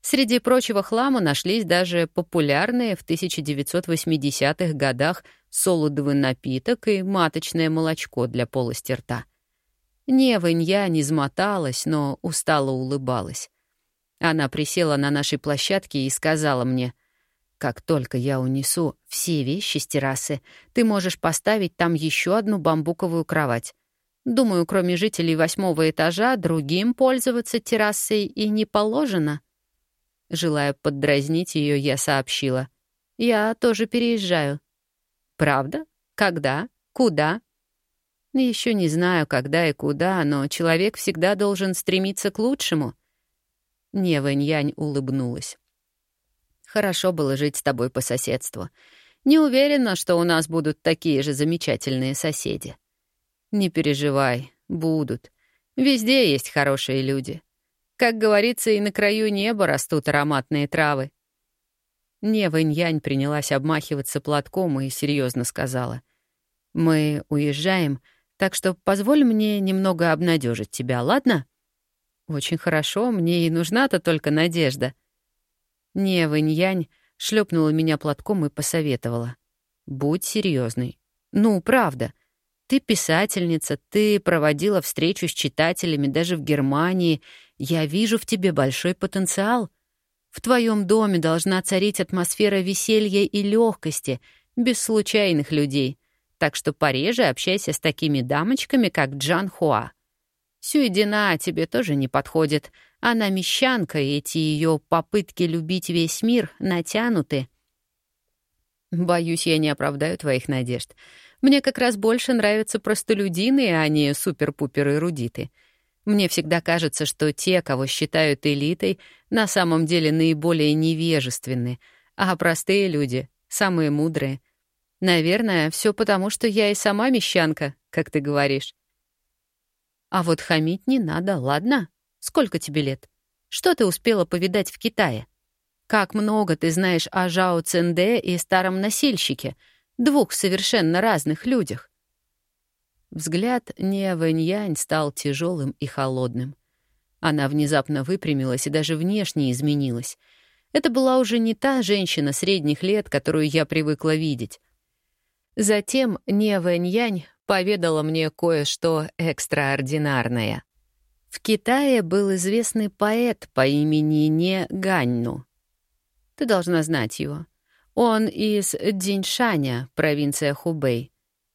Среди прочего хлама нашлись даже популярные в 1980-х годах солодовый напиток и маточное молочко для полости рта. Нева Ньянь измоталась, но устало улыбалась. Она присела на нашей площадке и сказала мне — как только я унесу все вещи с террасы, ты можешь поставить там еще одну бамбуковую кровать. Думаю, кроме жителей восьмого этажа, другим пользоваться террасой и не положено. Желая поддразнить ее, я сообщила. Я тоже переезжаю. Правда? Когда? Куда? Еще не знаю, когда и куда, но человек всегда должен стремиться к лучшему. Нева Ньянь улыбнулась. Хорошо было жить с тобой по соседству. Не уверена, что у нас будут такие же замечательные соседи. Не переживай, будут. Везде есть хорошие люди. Как говорится, и на краю неба растут ароматные травы. Нева Иньянь принялась обмахиваться платком и серьезно сказала. «Мы уезжаем, так что позволь мне немного обнадежить тебя, ладно?» «Очень хорошо, мне и нужна-то только надежда», не, Вэньянь шлепнула меня платком и посоветовала. «Будь серьезной. Ну, правда. Ты писательница, ты проводила встречу с читателями даже в Германии. Я вижу в тебе большой потенциал. В твоем доме должна царить атмосфера веселья и легкости, без случайных людей. Так что пореже общайся с такими дамочками, как Джан Хуа. Сюэдина тебе тоже не подходит. Она мещанка, и эти ее попытки любить весь мир натянуты. Боюсь, я не оправдаю твоих надежд. Мне как раз больше нравятся простолюдины, а не супер-пупер-эрудиты. Мне всегда кажется, что те, кого считают элитой, на самом деле наиболее невежественны, а простые люди — самые мудрые. Наверное, все потому, что я и сама мещанка, как ты говоришь. А вот хамить не надо, ладно? Сколько тебе лет? Что ты успела повидать в Китае? Как много ты знаешь о Жао Ценде и старом носильщике, двух совершенно разных людях? Взгляд Не Вэньянь стал тяжелым и холодным. Она внезапно выпрямилась и даже внешне изменилась. Это была уже не та женщина средних лет, которую я привыкла видеть. Затем Не Вэньянь поведала мне кое-что экстраординарное. В Китае был известный поэт по имени Не Ганьну. Ты должна знать его. Он из Дзиньшаня, провинция Хубэй.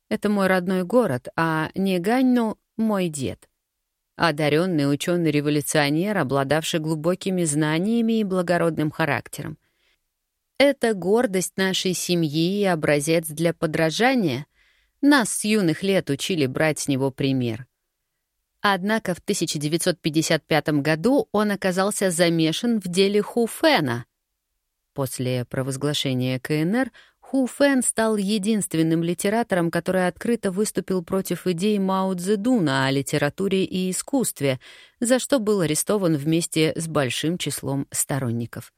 Это мой родной город, а Не Ганьну — мой дед. Одаренный ученый-революционер, обладавший глубокими знаниями и благородным характером. Это гордость нашей семьи и образец для подражания. Нас с юных лет учили брать с него пример. Однако в 1955 году он оказался замешан в деле Хуфена. После провозглашения КНР Ху Фэн стал единственным литератором, который открыто выступил против идей Мао Цзэдуна о литературе и искусстве, за что был арестован вместе с большим числом сторонников.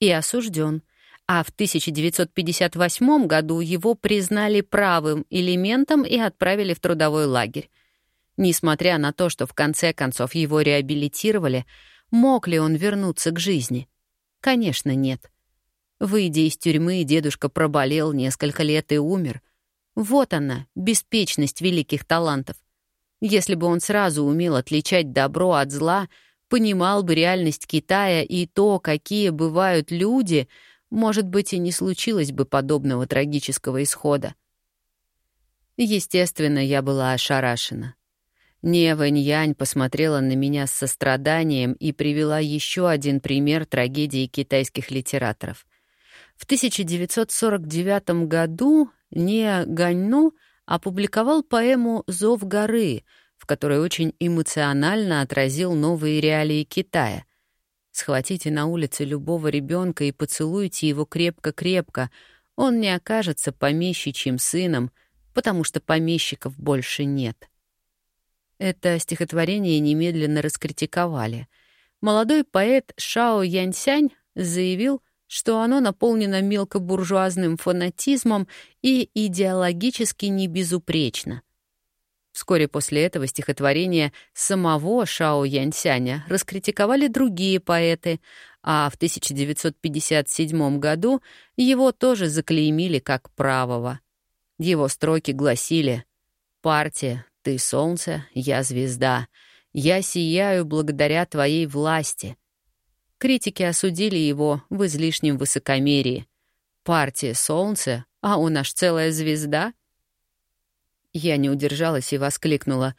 И осужден. А в 1958 году его признали правым элементом и отправили в трудовой лагерь. Несмотря на то, что в конце концов его реабилитировали, мог ли он вернуться к жизни? Конечно, нет. Выйдя из тюрьмы, дедушка проболел несколько лет и умер. Вот она, беспечность великих талантов. Если бы он сразу умел отличать добро от зла, понимал бы реальность Китая и то, какие бывают люди, может быть, и не случилось бы подобного трагического исхода. Естественно, я была ошарашена. Нева Ньянь посмотрела на меня с состраданием и привела еще один пример трагедии китайских литераторов. В 1949 году Не Ганьну опубликовал поэму «Зов горы», в которой очень эмоционально отразил новые реалии Китая. Схватите на улице любого ребенка и поцелуйте его крепко-крепко, он не окажется помещичьим сыном, потому что помещиков больше нет. Это стихотворение немедленно раскритиковали. Молодой поэт Шао Яньсянь заявил, что оно наполнено мелкобуржуазным фанатизмом и идеологически небезупречно. Вскоре после этого стихотворение самого Шао Яньсяня раскритиковали другие поэты, а в 1957 году его тоже заклеймили как правого. Его строки гласили «Партия, ты солнце, я звезда. Я сияю благодаря твоей власти. Критики осудили его в излишнем высокомерии. Партия солнце, а у нас целая звезда? Я не удержалась и воскликнула.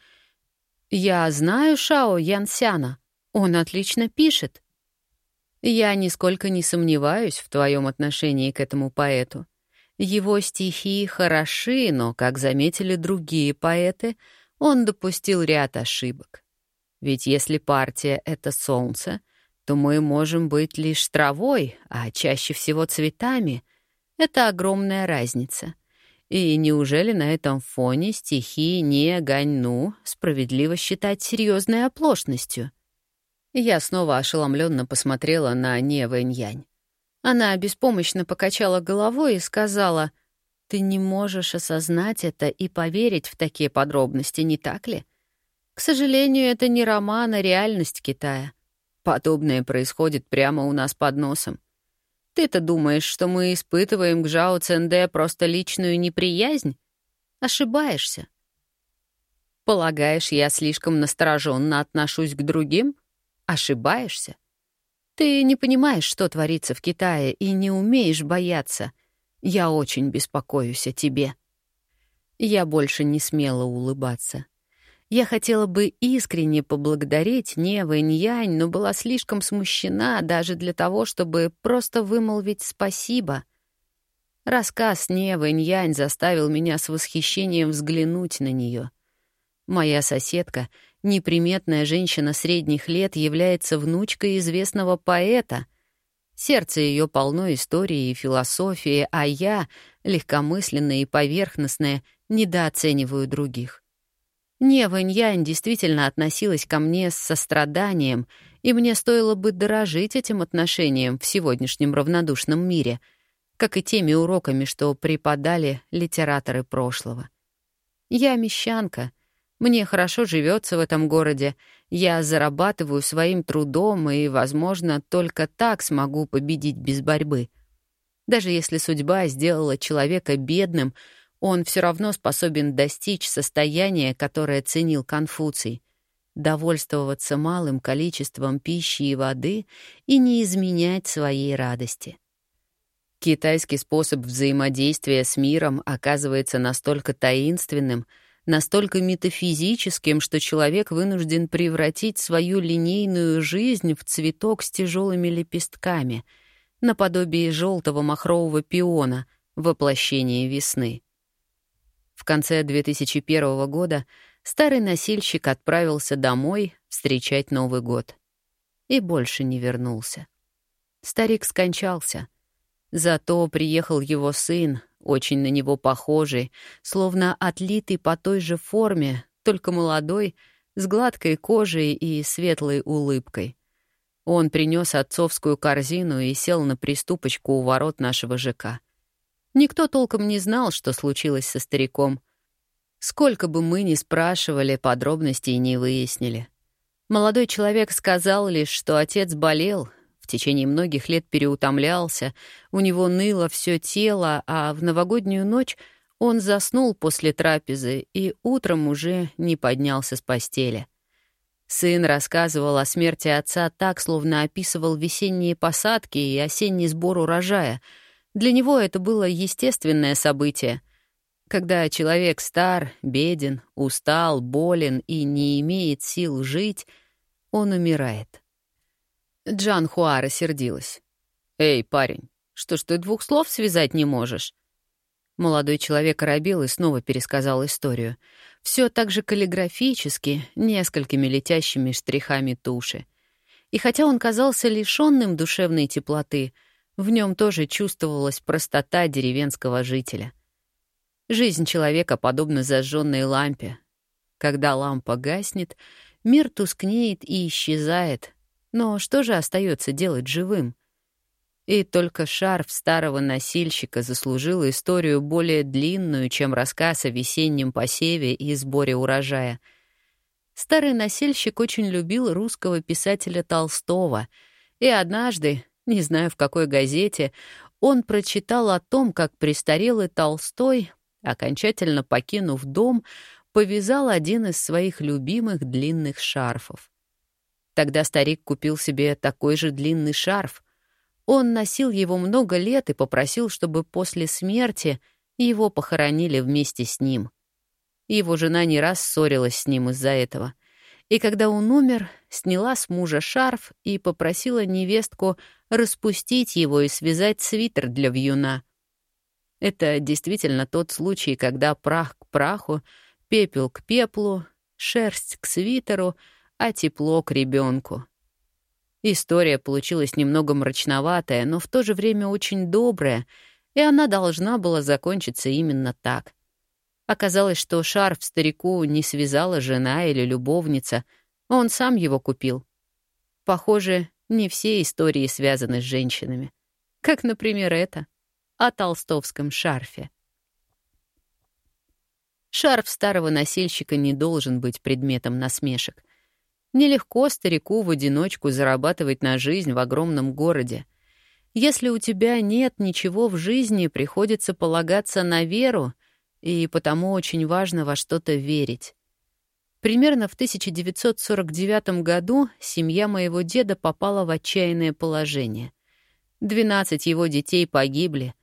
«Я знаю Шао Янсяна. Он отлично пишет». «Я нисколько не сомневаюсь в твоем отношении к этому поэту. Его стихи хороши, но, как заметили другие поэты, он допустил ряд ошибок. Ведь если партия — это солнце, то мы можем быть лишь травой, а чаще всего цветами. Это огромная разница. И неужели на этом фоне стихи «не ганьну» справедливо считать серьезной оплошностью? Я снова ошеломленно посмотрела на Не Вэньянь. Она беспомощно покачала головой и сказала, «Ты не можешь осознать это и поверить в такие подробности, не так ли? К сожалению, это не роман, а реальность Китая. Подобное происходит прямо у нас под носом. Ты-то думаешь, что мы испытываем к Жао Ценде просто личную неприязнь? Ошибаешься. Полагаешь, я слишком настороженно отношусь к другим? Ошибаешься. Ты не понимаешь, что творится в Китае, и не умеешь бояться. Я очень беспокоюсь о тебе». Я больше не смела улыбаться. Я хотела бы искренне поблагодарить Нева Иньянь, но была слишком смущена даже для того, чтобы просто вымолвить спасибо. Рассказ Нева Иньянь заставил меня с восхищением взглянуть на нее. Моя соседка — Неприметная женщина средних лет является внучкой известного поэта. Сердце ее полно истории и философии, а я, легкомысленная и поверхностная, недооцениваю других. Нева Ньянь действительно относилась ко мне с состраданием, и мне стоило бы дорожить этим отношением в сегодняшнем равнодушном мире, как и теми уроками, что преподали литераторы прошлого. Я мещанка, мне хорошо живется в этом городе. Я зарабатываю своим трудом и, возможно, только так смогу победить без борьбы. Даже если судьба сделала человека бедным, он все равно способен достичь состояния, которое ценил Конфуций. довольствоваться малым количеством пищи и воды и не изменять своей радости. Китайский способ взаимодействия с миром оказывается настолько таинственным, настолько метафизическим, что человек вынужден превратить свою линейную жизнь в цветок с тяжелыми лепестками, наподобие желтого махрового пиона, воплощение весны. В конце 2001 года старый носильщик отправился домой встречать Новый год. И больше не вернулся. Старик скончался — Зато приехал его сын, очень на него похожий, словно отлитый по той же форме, только молодой, с гладкой кожей и светлой улыбкой. Он принес отцовскую корзину и сел на приступочку у ворот нашего ЖК. Никто толком не знал, что случилось со стариком. Сколько бы мы ни спрашивали, подробностей не выяснили. Молодой человек сказал лишь, что отец болел, в течение многих лет переутомлялся, у него ныло все тело, а в новогоднюю ночь он заснул после трапезы и утром уже не поднялся с постели. Сын рассказывал о смерти отца так, словно описывал весенние посадки и осенний сбор урожая. Для него это было естественное событие. Когда человек стар, беден, устал, болен и не имеет сил жить, он умирает. Джан Хуара сердилась. «Эй, парень, что ж ты двух слов связать не можешь?» Молодой человек оробил и снова пересказал историю. Все так же каллиграфически, несколькими летящими штрихами туши. И хотя он казался лишенным душевной теплоты, в нем тоже чувствовалась простота деревенского жителя. Жизнь человека подобна зажженной лампе. Когда лампа гаснет, мир тускнеет и исчезает, но что же остается делать живым? И только шарф старого носильщика заслужил историю более длинную, чем рассказ о весеннем посеве и сборе урожая. Старый носильщик очень любил русского писателя Толстого, и однажды, не знаю в какой газете, он прочитал о том, как престарелый Толстой, окончательно покинув дом, повязал один из своих любимых длинных шарфов. Тогда старик купил себе такой же длинный шарф. Он носил его много лет и попросил, чтобы после смерти его похоронили вместе с ним. Его жена не раз ссорилась с ним из-за этого. И когда он умер, сняла с мужа шарф и попросила невестку распустить его и связать свитер для вьюна. Это действительно тот случай, когда прах к праху, пепел к пеплу, шерсть к свитеру — а тепло к ребенку. История получилась немного мрачноватая, но в то же время очень добрая, и она должна была закончиться именно так. Оказалось, что шарф старику не связала жена или любовница, он сам его купил. Похоже, не все истории связаны с женщинами. Как, например, это о толстовском шарфе. Шарф старого носильщика не должен быть предметом насмешек. Нелегко старику в одиночку зарабатывать на жизнь в огромном городе. Если у тебя нет ничего в жизни, приходится полагаться на веру, и потому очень важно во что-то верить. Примерно в 1949 году семья моего деда попала в отчаянное положение. Двенадцать его детей погибли.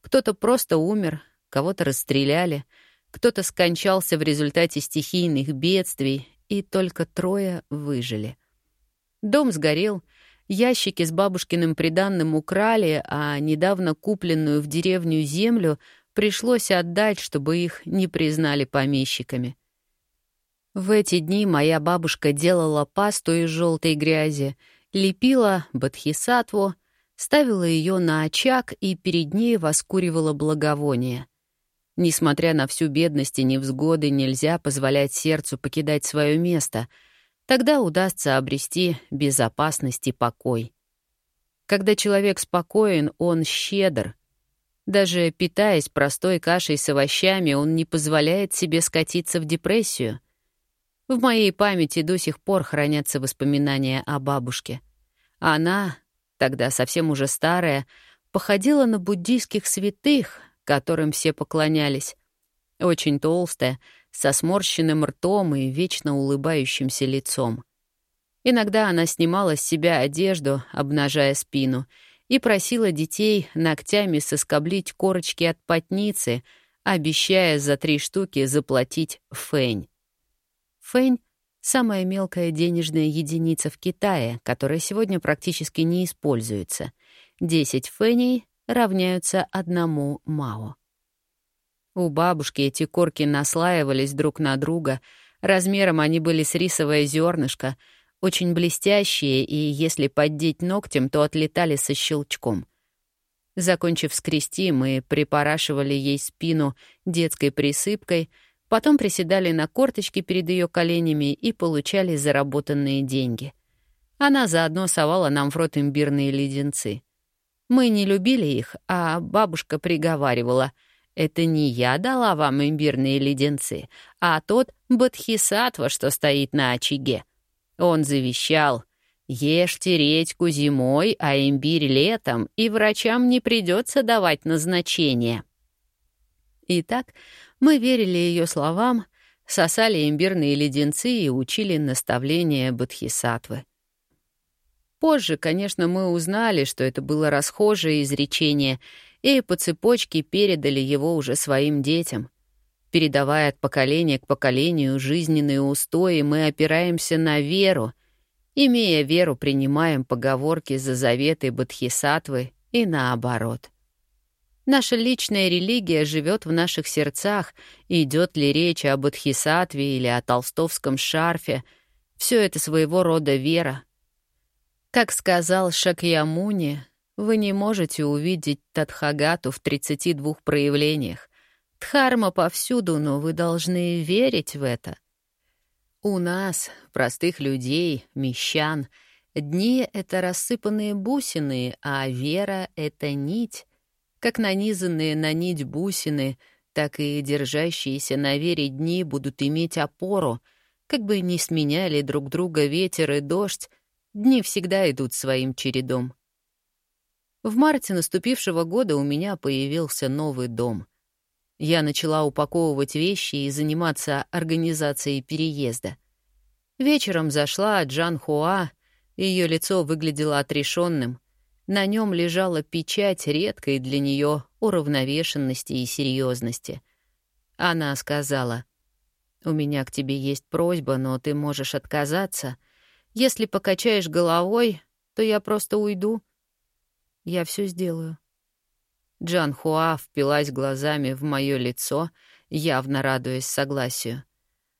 Кто-то просто умер, кого-то расстреляли, кто-то скончался в результате стихийных бедствий и только трое выжили. Дом сгорел, ящики с бабушкиным приданным украли, а недавно купленную в деревню землю пришлось отдать, чтобы их не признали помещиками. В эти дни моя бабушка делала пасту из желтой грязи, лепила бадхисатву, ставила ее на очаг и перед ней воскуривала благовоние. Несмотря на всю бедность и невзгоды, нельзя позволять сердцу покидать свое место. Тогда удастся обрести безопасность и покой. Когда человек спокоен, он щедр. Даже питаясь простой кашей с овощами, он не позволяет себе скатиться в депрессию. В моей памяти до сих пор хранятся воспоминания о бабушке. Она, тогда совсем уже старая, походила на буддийских святых, которым все поклонялись. Очень толстая, со сморщенным ртом и вечно улыбающимся лицом. Иногда она снимала с себя одежду, обнажая спину, и просила детей ногтями соскоблить корочки от потницы, обещая за три штуки заплатить фэнь. Фэнь — самая мелкая денежная единица в Китае, которая сегодня практически не используется. Десять фэней равняются одному мао. У бабушки эти корки наслаивались друг на друга. Размером они были с рисовое зернышко, очень блестящие, и если поддеть ногтем, то отлетали со щелчком. Закончив скрести, мы припорашивали ей спину детской присыпкой, потом приседали на корточки перед ее коленями и получали заработанные деньги. Она заодно совала нам в рот имбирные леденцы. Мы не любили их, а бабушка приговаривала — это не я дала вам имбирные леденцы, а тот бодхисаттва, что стоит на очаге. Он завещал, ешьте редьку зимой, а имбирь летом, и врачам не придется давать назначение. Итак, мы верили ее словам, сосали имбирные леденцы и учили наставления бодхисаттвы. Позже, конечно, мы узнали, что это было расхожее изречение — и по цепочке передали его уже своим детям. Передавая от поколения к поколению жизненные устои, мы опираемся на веру. Имея веру, принимаем поговорки за заветы Бодхисаттвы и наоборот. Наша личная религия живет в наших сердцах, идет ли речь о Бодхисаттве или о толстовском шарфе, все это своего рода вера. Как сказал Шакьямуни, вы не можете увидеть Тадхагату в 32 проявлениях. Дхарма повсюду, но вы должны верить в это. У нас, простых людей, мещан, дни — это рассыпанные бусины, а вера — это нить. Как нанизанные на нить бусины, так и держащиеся на вере дни будут иметь опору. Как бы ни сменяли друг друга ветер и дождь, дни всегда идут своим чередом. В марте наступившего года у меня появился новый дом. Я начала упаковывать вещи и заниматься организацией переезда. Вечером зашла Джан Хуа, ее лицо выглядело отрешенным. На нем лежала печать редкой для нее уравновешенности и серьезности. Она сказала, «У меня к тебе есть просьба, но ты можешь отказаться. Если покачаешь головой, то я просто уйду. Я все сделаю. Джан Хуа впилась глазами в мое лицо, явно радуясь согласию.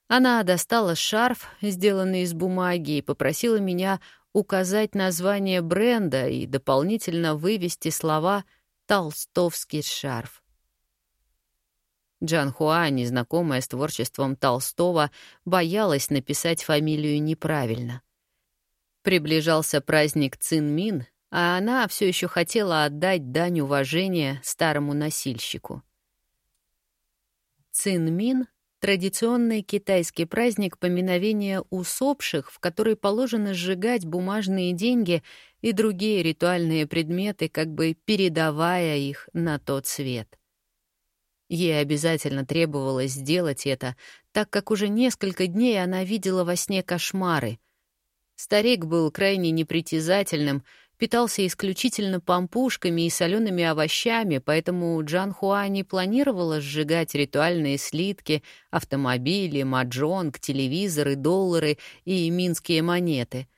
Она достала шарф, сделанный из бумаги, и попросила меня указать название бренда и дополнительно вывести слова «толстовский шарф». Джан Хуа, незнакомая с творчеством Толстого, боялась написать фамилию неправильно. Приближался праздник Цинмин, а она все еще хотела отдать дань уважения старому носильщику. Цинмин — традиционный китайский праздник поминовения усопших, в который положено сжигать бумажные деньги и другие ритуальные предметы, как бы передавая их на тот свет. Ей обязательно требовалось сделать это, так как уже несколько дней она видела во сне кошмары. Старик был крайне непритязательным — питался исключительно пампушками и солеными овощами, поэтому Джан Хуа не планировала сжигать ритуальные слитки, автомобили, маджонг, телевизоры, доллары и минские монеты.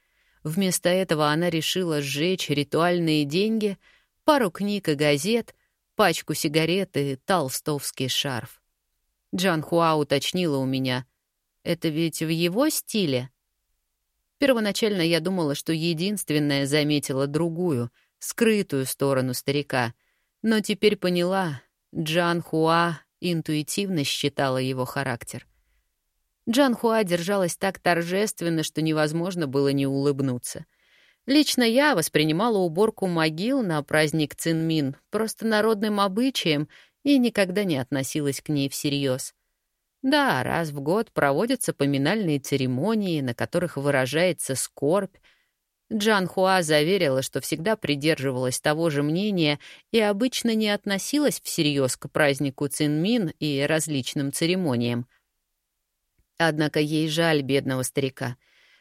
Вместо этого она решила сжечь ритуальные деньги, пару книг и газет, пачку сигарет и толстовский шарф. Джан Хуа уточнила у меня, «Это ведь в его стиле?» Первоначально я думала, что единственная заметила другую, скрытую сторону старика. Но теперь поняла, Джан Хуа интуитивно считала его характер. Джан Хуа держалась так торжественно, что невозможно было не улыбнуться. Лично я воспринимала уборку могил на праздник Цинмин просто народным обычаем и никогда не относилась к ней всерьез. Да, раз в год проводятся поминальные церемонии, на которых выражается скорбь. Джан Хуа заверила, что всегда придерживалась того же мнения и обычно не относилась всерьез к празднику Цинмин и различным церемониям. Однако ей жаль бедного старика.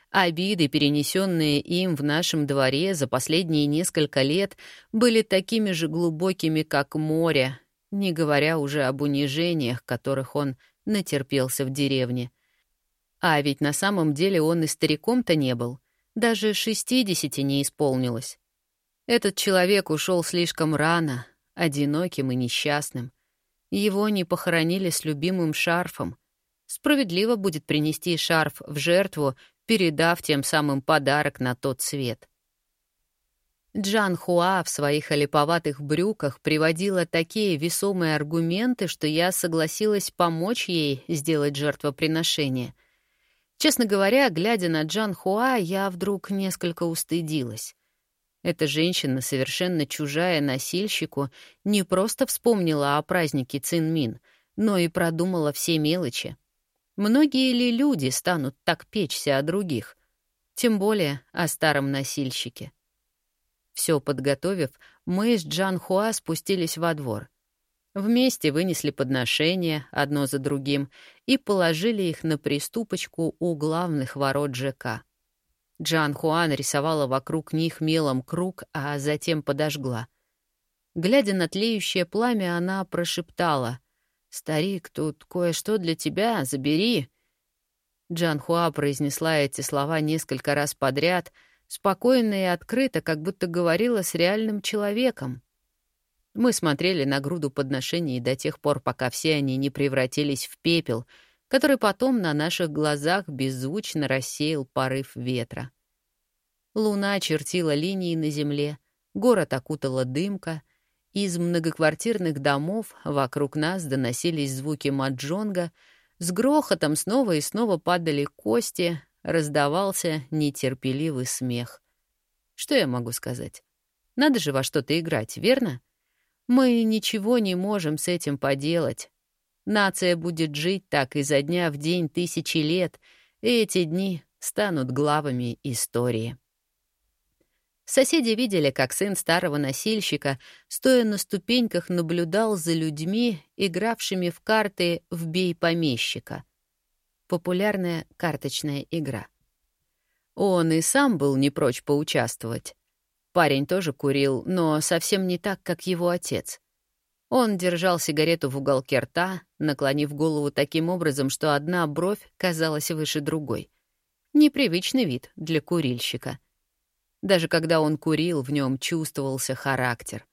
Обиды, перенесенные им в нашем дворе за последние несколько лет, были такими же глубокими, как море, не говоря уже об унижениях, которых он натерпелся в деревне. А ведь на самом деле он и стариком-то не был. Даже шестидесяти не исполнилось. Этот человек ушел слишком рано, одиноким и несчастным. Его не похоронили с любимым шарфом. Справедливо будет принести шарф в жертву, передав тем самым подарок на тот свет. Джан Хуа в своих олиповатых брюках приводила такие весомые аргументы, что я согласилась помочь ей сделать жертвоприношение. Честно говоря, глядя на Джан Хуа, я вдруг несколько устыдилась. Эта женщина, совершенно чужая носильщику, не просто вспомнила о празднике Цинмин, но и продумала все мелочи. Многие ли люди станут так печься о других? Тем более о старом носильщике. Все подготовив, мы с Джан Хуа спустились во двор. Вместе вынесли подношения одно за другим и положили их на приступочку у главных ворот ЖК. Джан Хуан рисовала вокруг них мелом круг, а затем подожгла. Глядя на тлеющее пламя, она прошептала. «Старик, тут кое-что для тебя, забери». Джан Хуа произнесла эти слова несколько раз подряд, спокойно и открыто, как будто говорила с реальным человеком. Мы смотрели на груду подношений до тех пор, пока все они не превратились в пепел — который потом на наших глазах беззвучно рассеял порыв ветра. Луна чертила линии на земле, город окутала дымка, из многоквартирных домов вокруг нас доносились звуки маджонга, с грохотом снова и снова падали кости, раздавался нетерпеливый смех. Что я могу сказать? Надо же во что-то играть, верно? Мы ничего не можем с этим поделать, Нация будет жить так изо дня в день тысячи лет, и эти дни станут главами истории. Соседи видели, как сын старого носильщика, стоя на ступеньках, наблюдал за людьми, игравшими в карты в «Бей помещика». Популярная карточная игра. Он и сам был не прочь поучаствовать. Парень тоже курил, но совсем не так, как его отец. Он держал сигарету в уголке рта, наклонив голову таким образом, что одна бровь казалась выше другой. Непривычный вид для курильщика. Даже когда он курил, в нем чувствовался характер.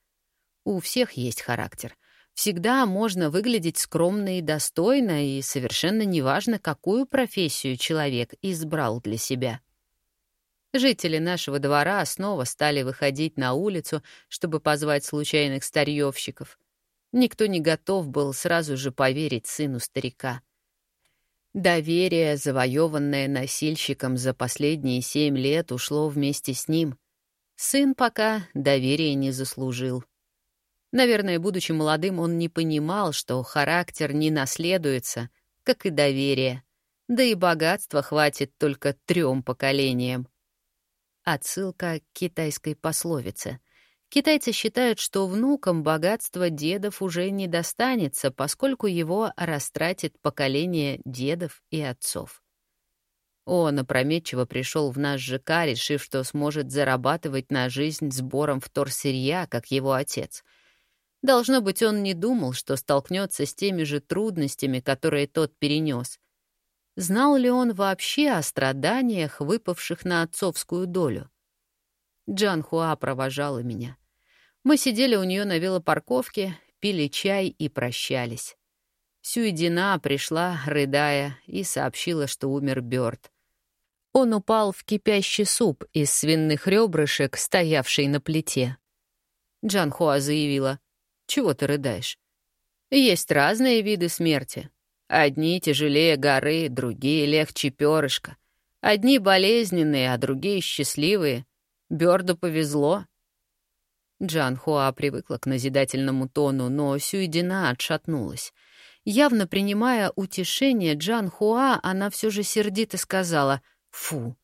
У всех есть характер. Всегда можно выглядеть скромно и достойно, и совершенно неважно, какую профессию человек избрал для себя. Жители нашего двора снова стали выходить на улицу, чтобы позвать случайных старьевщиков — Никто не готов был сразу же поверить сыну старика. Доверие, завоеванное носильщиком за последние семь лет, ушло вместе с ним. Сын пока доверия не заслужил. Наверное, будучи молодым, он не понимал, что характер не наследуется, как и доверие. Да и богатства хватит только трем поколениям. Отсылка к китайской пословице — Китайцы считают, что внукам богатство дедов уже не достанется, поскольку его растратит поколение дедов и отцов. Он опрометчиво пришел в наш ЖК, решив, что сможет зарабатывать на жизнь сбором вторсырья, как его отец. Должно быть, он не думал, что столкнется с теми же трудностями, которые тот перенес. Знал ли он вообще о страданиях, выпавших на отцовскую долю? Джан Хуа провожала меня. Мы сидели у нее на велопарковке, пили чай и прощались. Сюидина пришла, рыдая, и сообщила, что умер Бёрд. Он упал в кипящий суп из свиных ребрышек, стоявший на плите. Джан Хуа заявила, «Чего ты рыдаешь? Есть разные виды смерти. Одни тяжелее горы, другие легче перышка. Одни болезненные, а другие счастливые. Бёрду повезло. Джан Хуа привыкла к назидательному тону, но Сюйдина отшатнулась. Явно принимая утешение Джан Хуа, она все же сердито сказала «фу».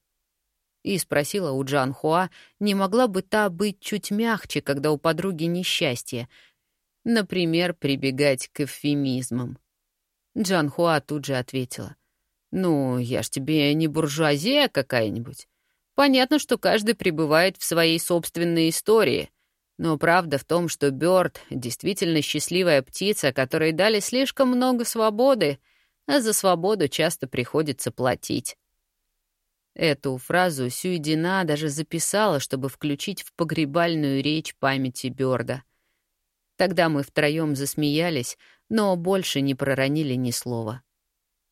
И спросила у Джан Хуа, не могла бы та быть чуть мягче, когда у подруги несчастье, например, прибегать к эвфемизмам. Джан Хуа тут же ответила «Ну, я ж тебе не буржуазия какая-нибудь. Понятно, что каждый пребывает в своей собственной истории. Но правда в том, что Бёрд действительно счастливая птица, которой дали слишком много свободы, а за свободу часто приходится платить. Эту фразу Сюйдина даже записала, чтобы включить в погребальную речь памяти Бёрда. Тогда мы втроем засмеялись, но больше не проронили ни слова.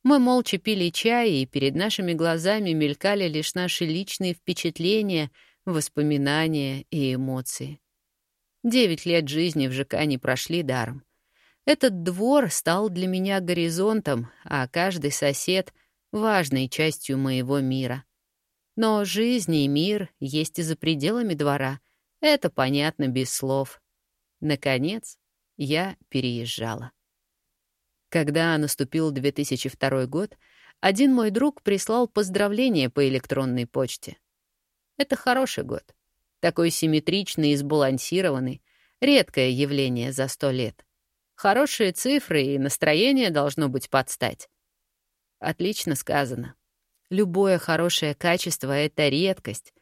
Мы молча пили чай, и перед нашими глазами мелькали лишь наши личные впечатления, воспоминания и эмоции. Девять лет жизни в ЖК не прошли даром. Этот двор стал для меня горизонтом, а каждый сосед — важной частью моего мира. Но жизнь и мир есть и за пределами двора. Это понятно без слов. Наконец, я переезжала. Когда наступил 2002 год, один мой друг прислал поздравления по электронной почте. Это хороший год такой симметричный и сбалансированный, редкое явление за сто лет. Хорошие цифры и настроение должно быть под стать. Отлично сказано. Любое хорошее качество — это редкость.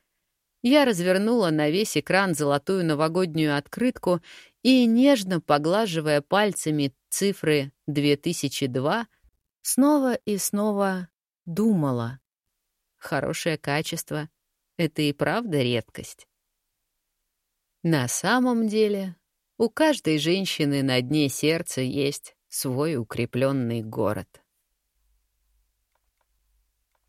Я развернула на весь экран золотую новогоднюю открытку и, нежно поглаживая пальцами цифры 2002, снова и снова думала. Хорошее качество — это и правда редкость. На самом деле, у каждой женщины на дне сердца есть свой укрепленный город.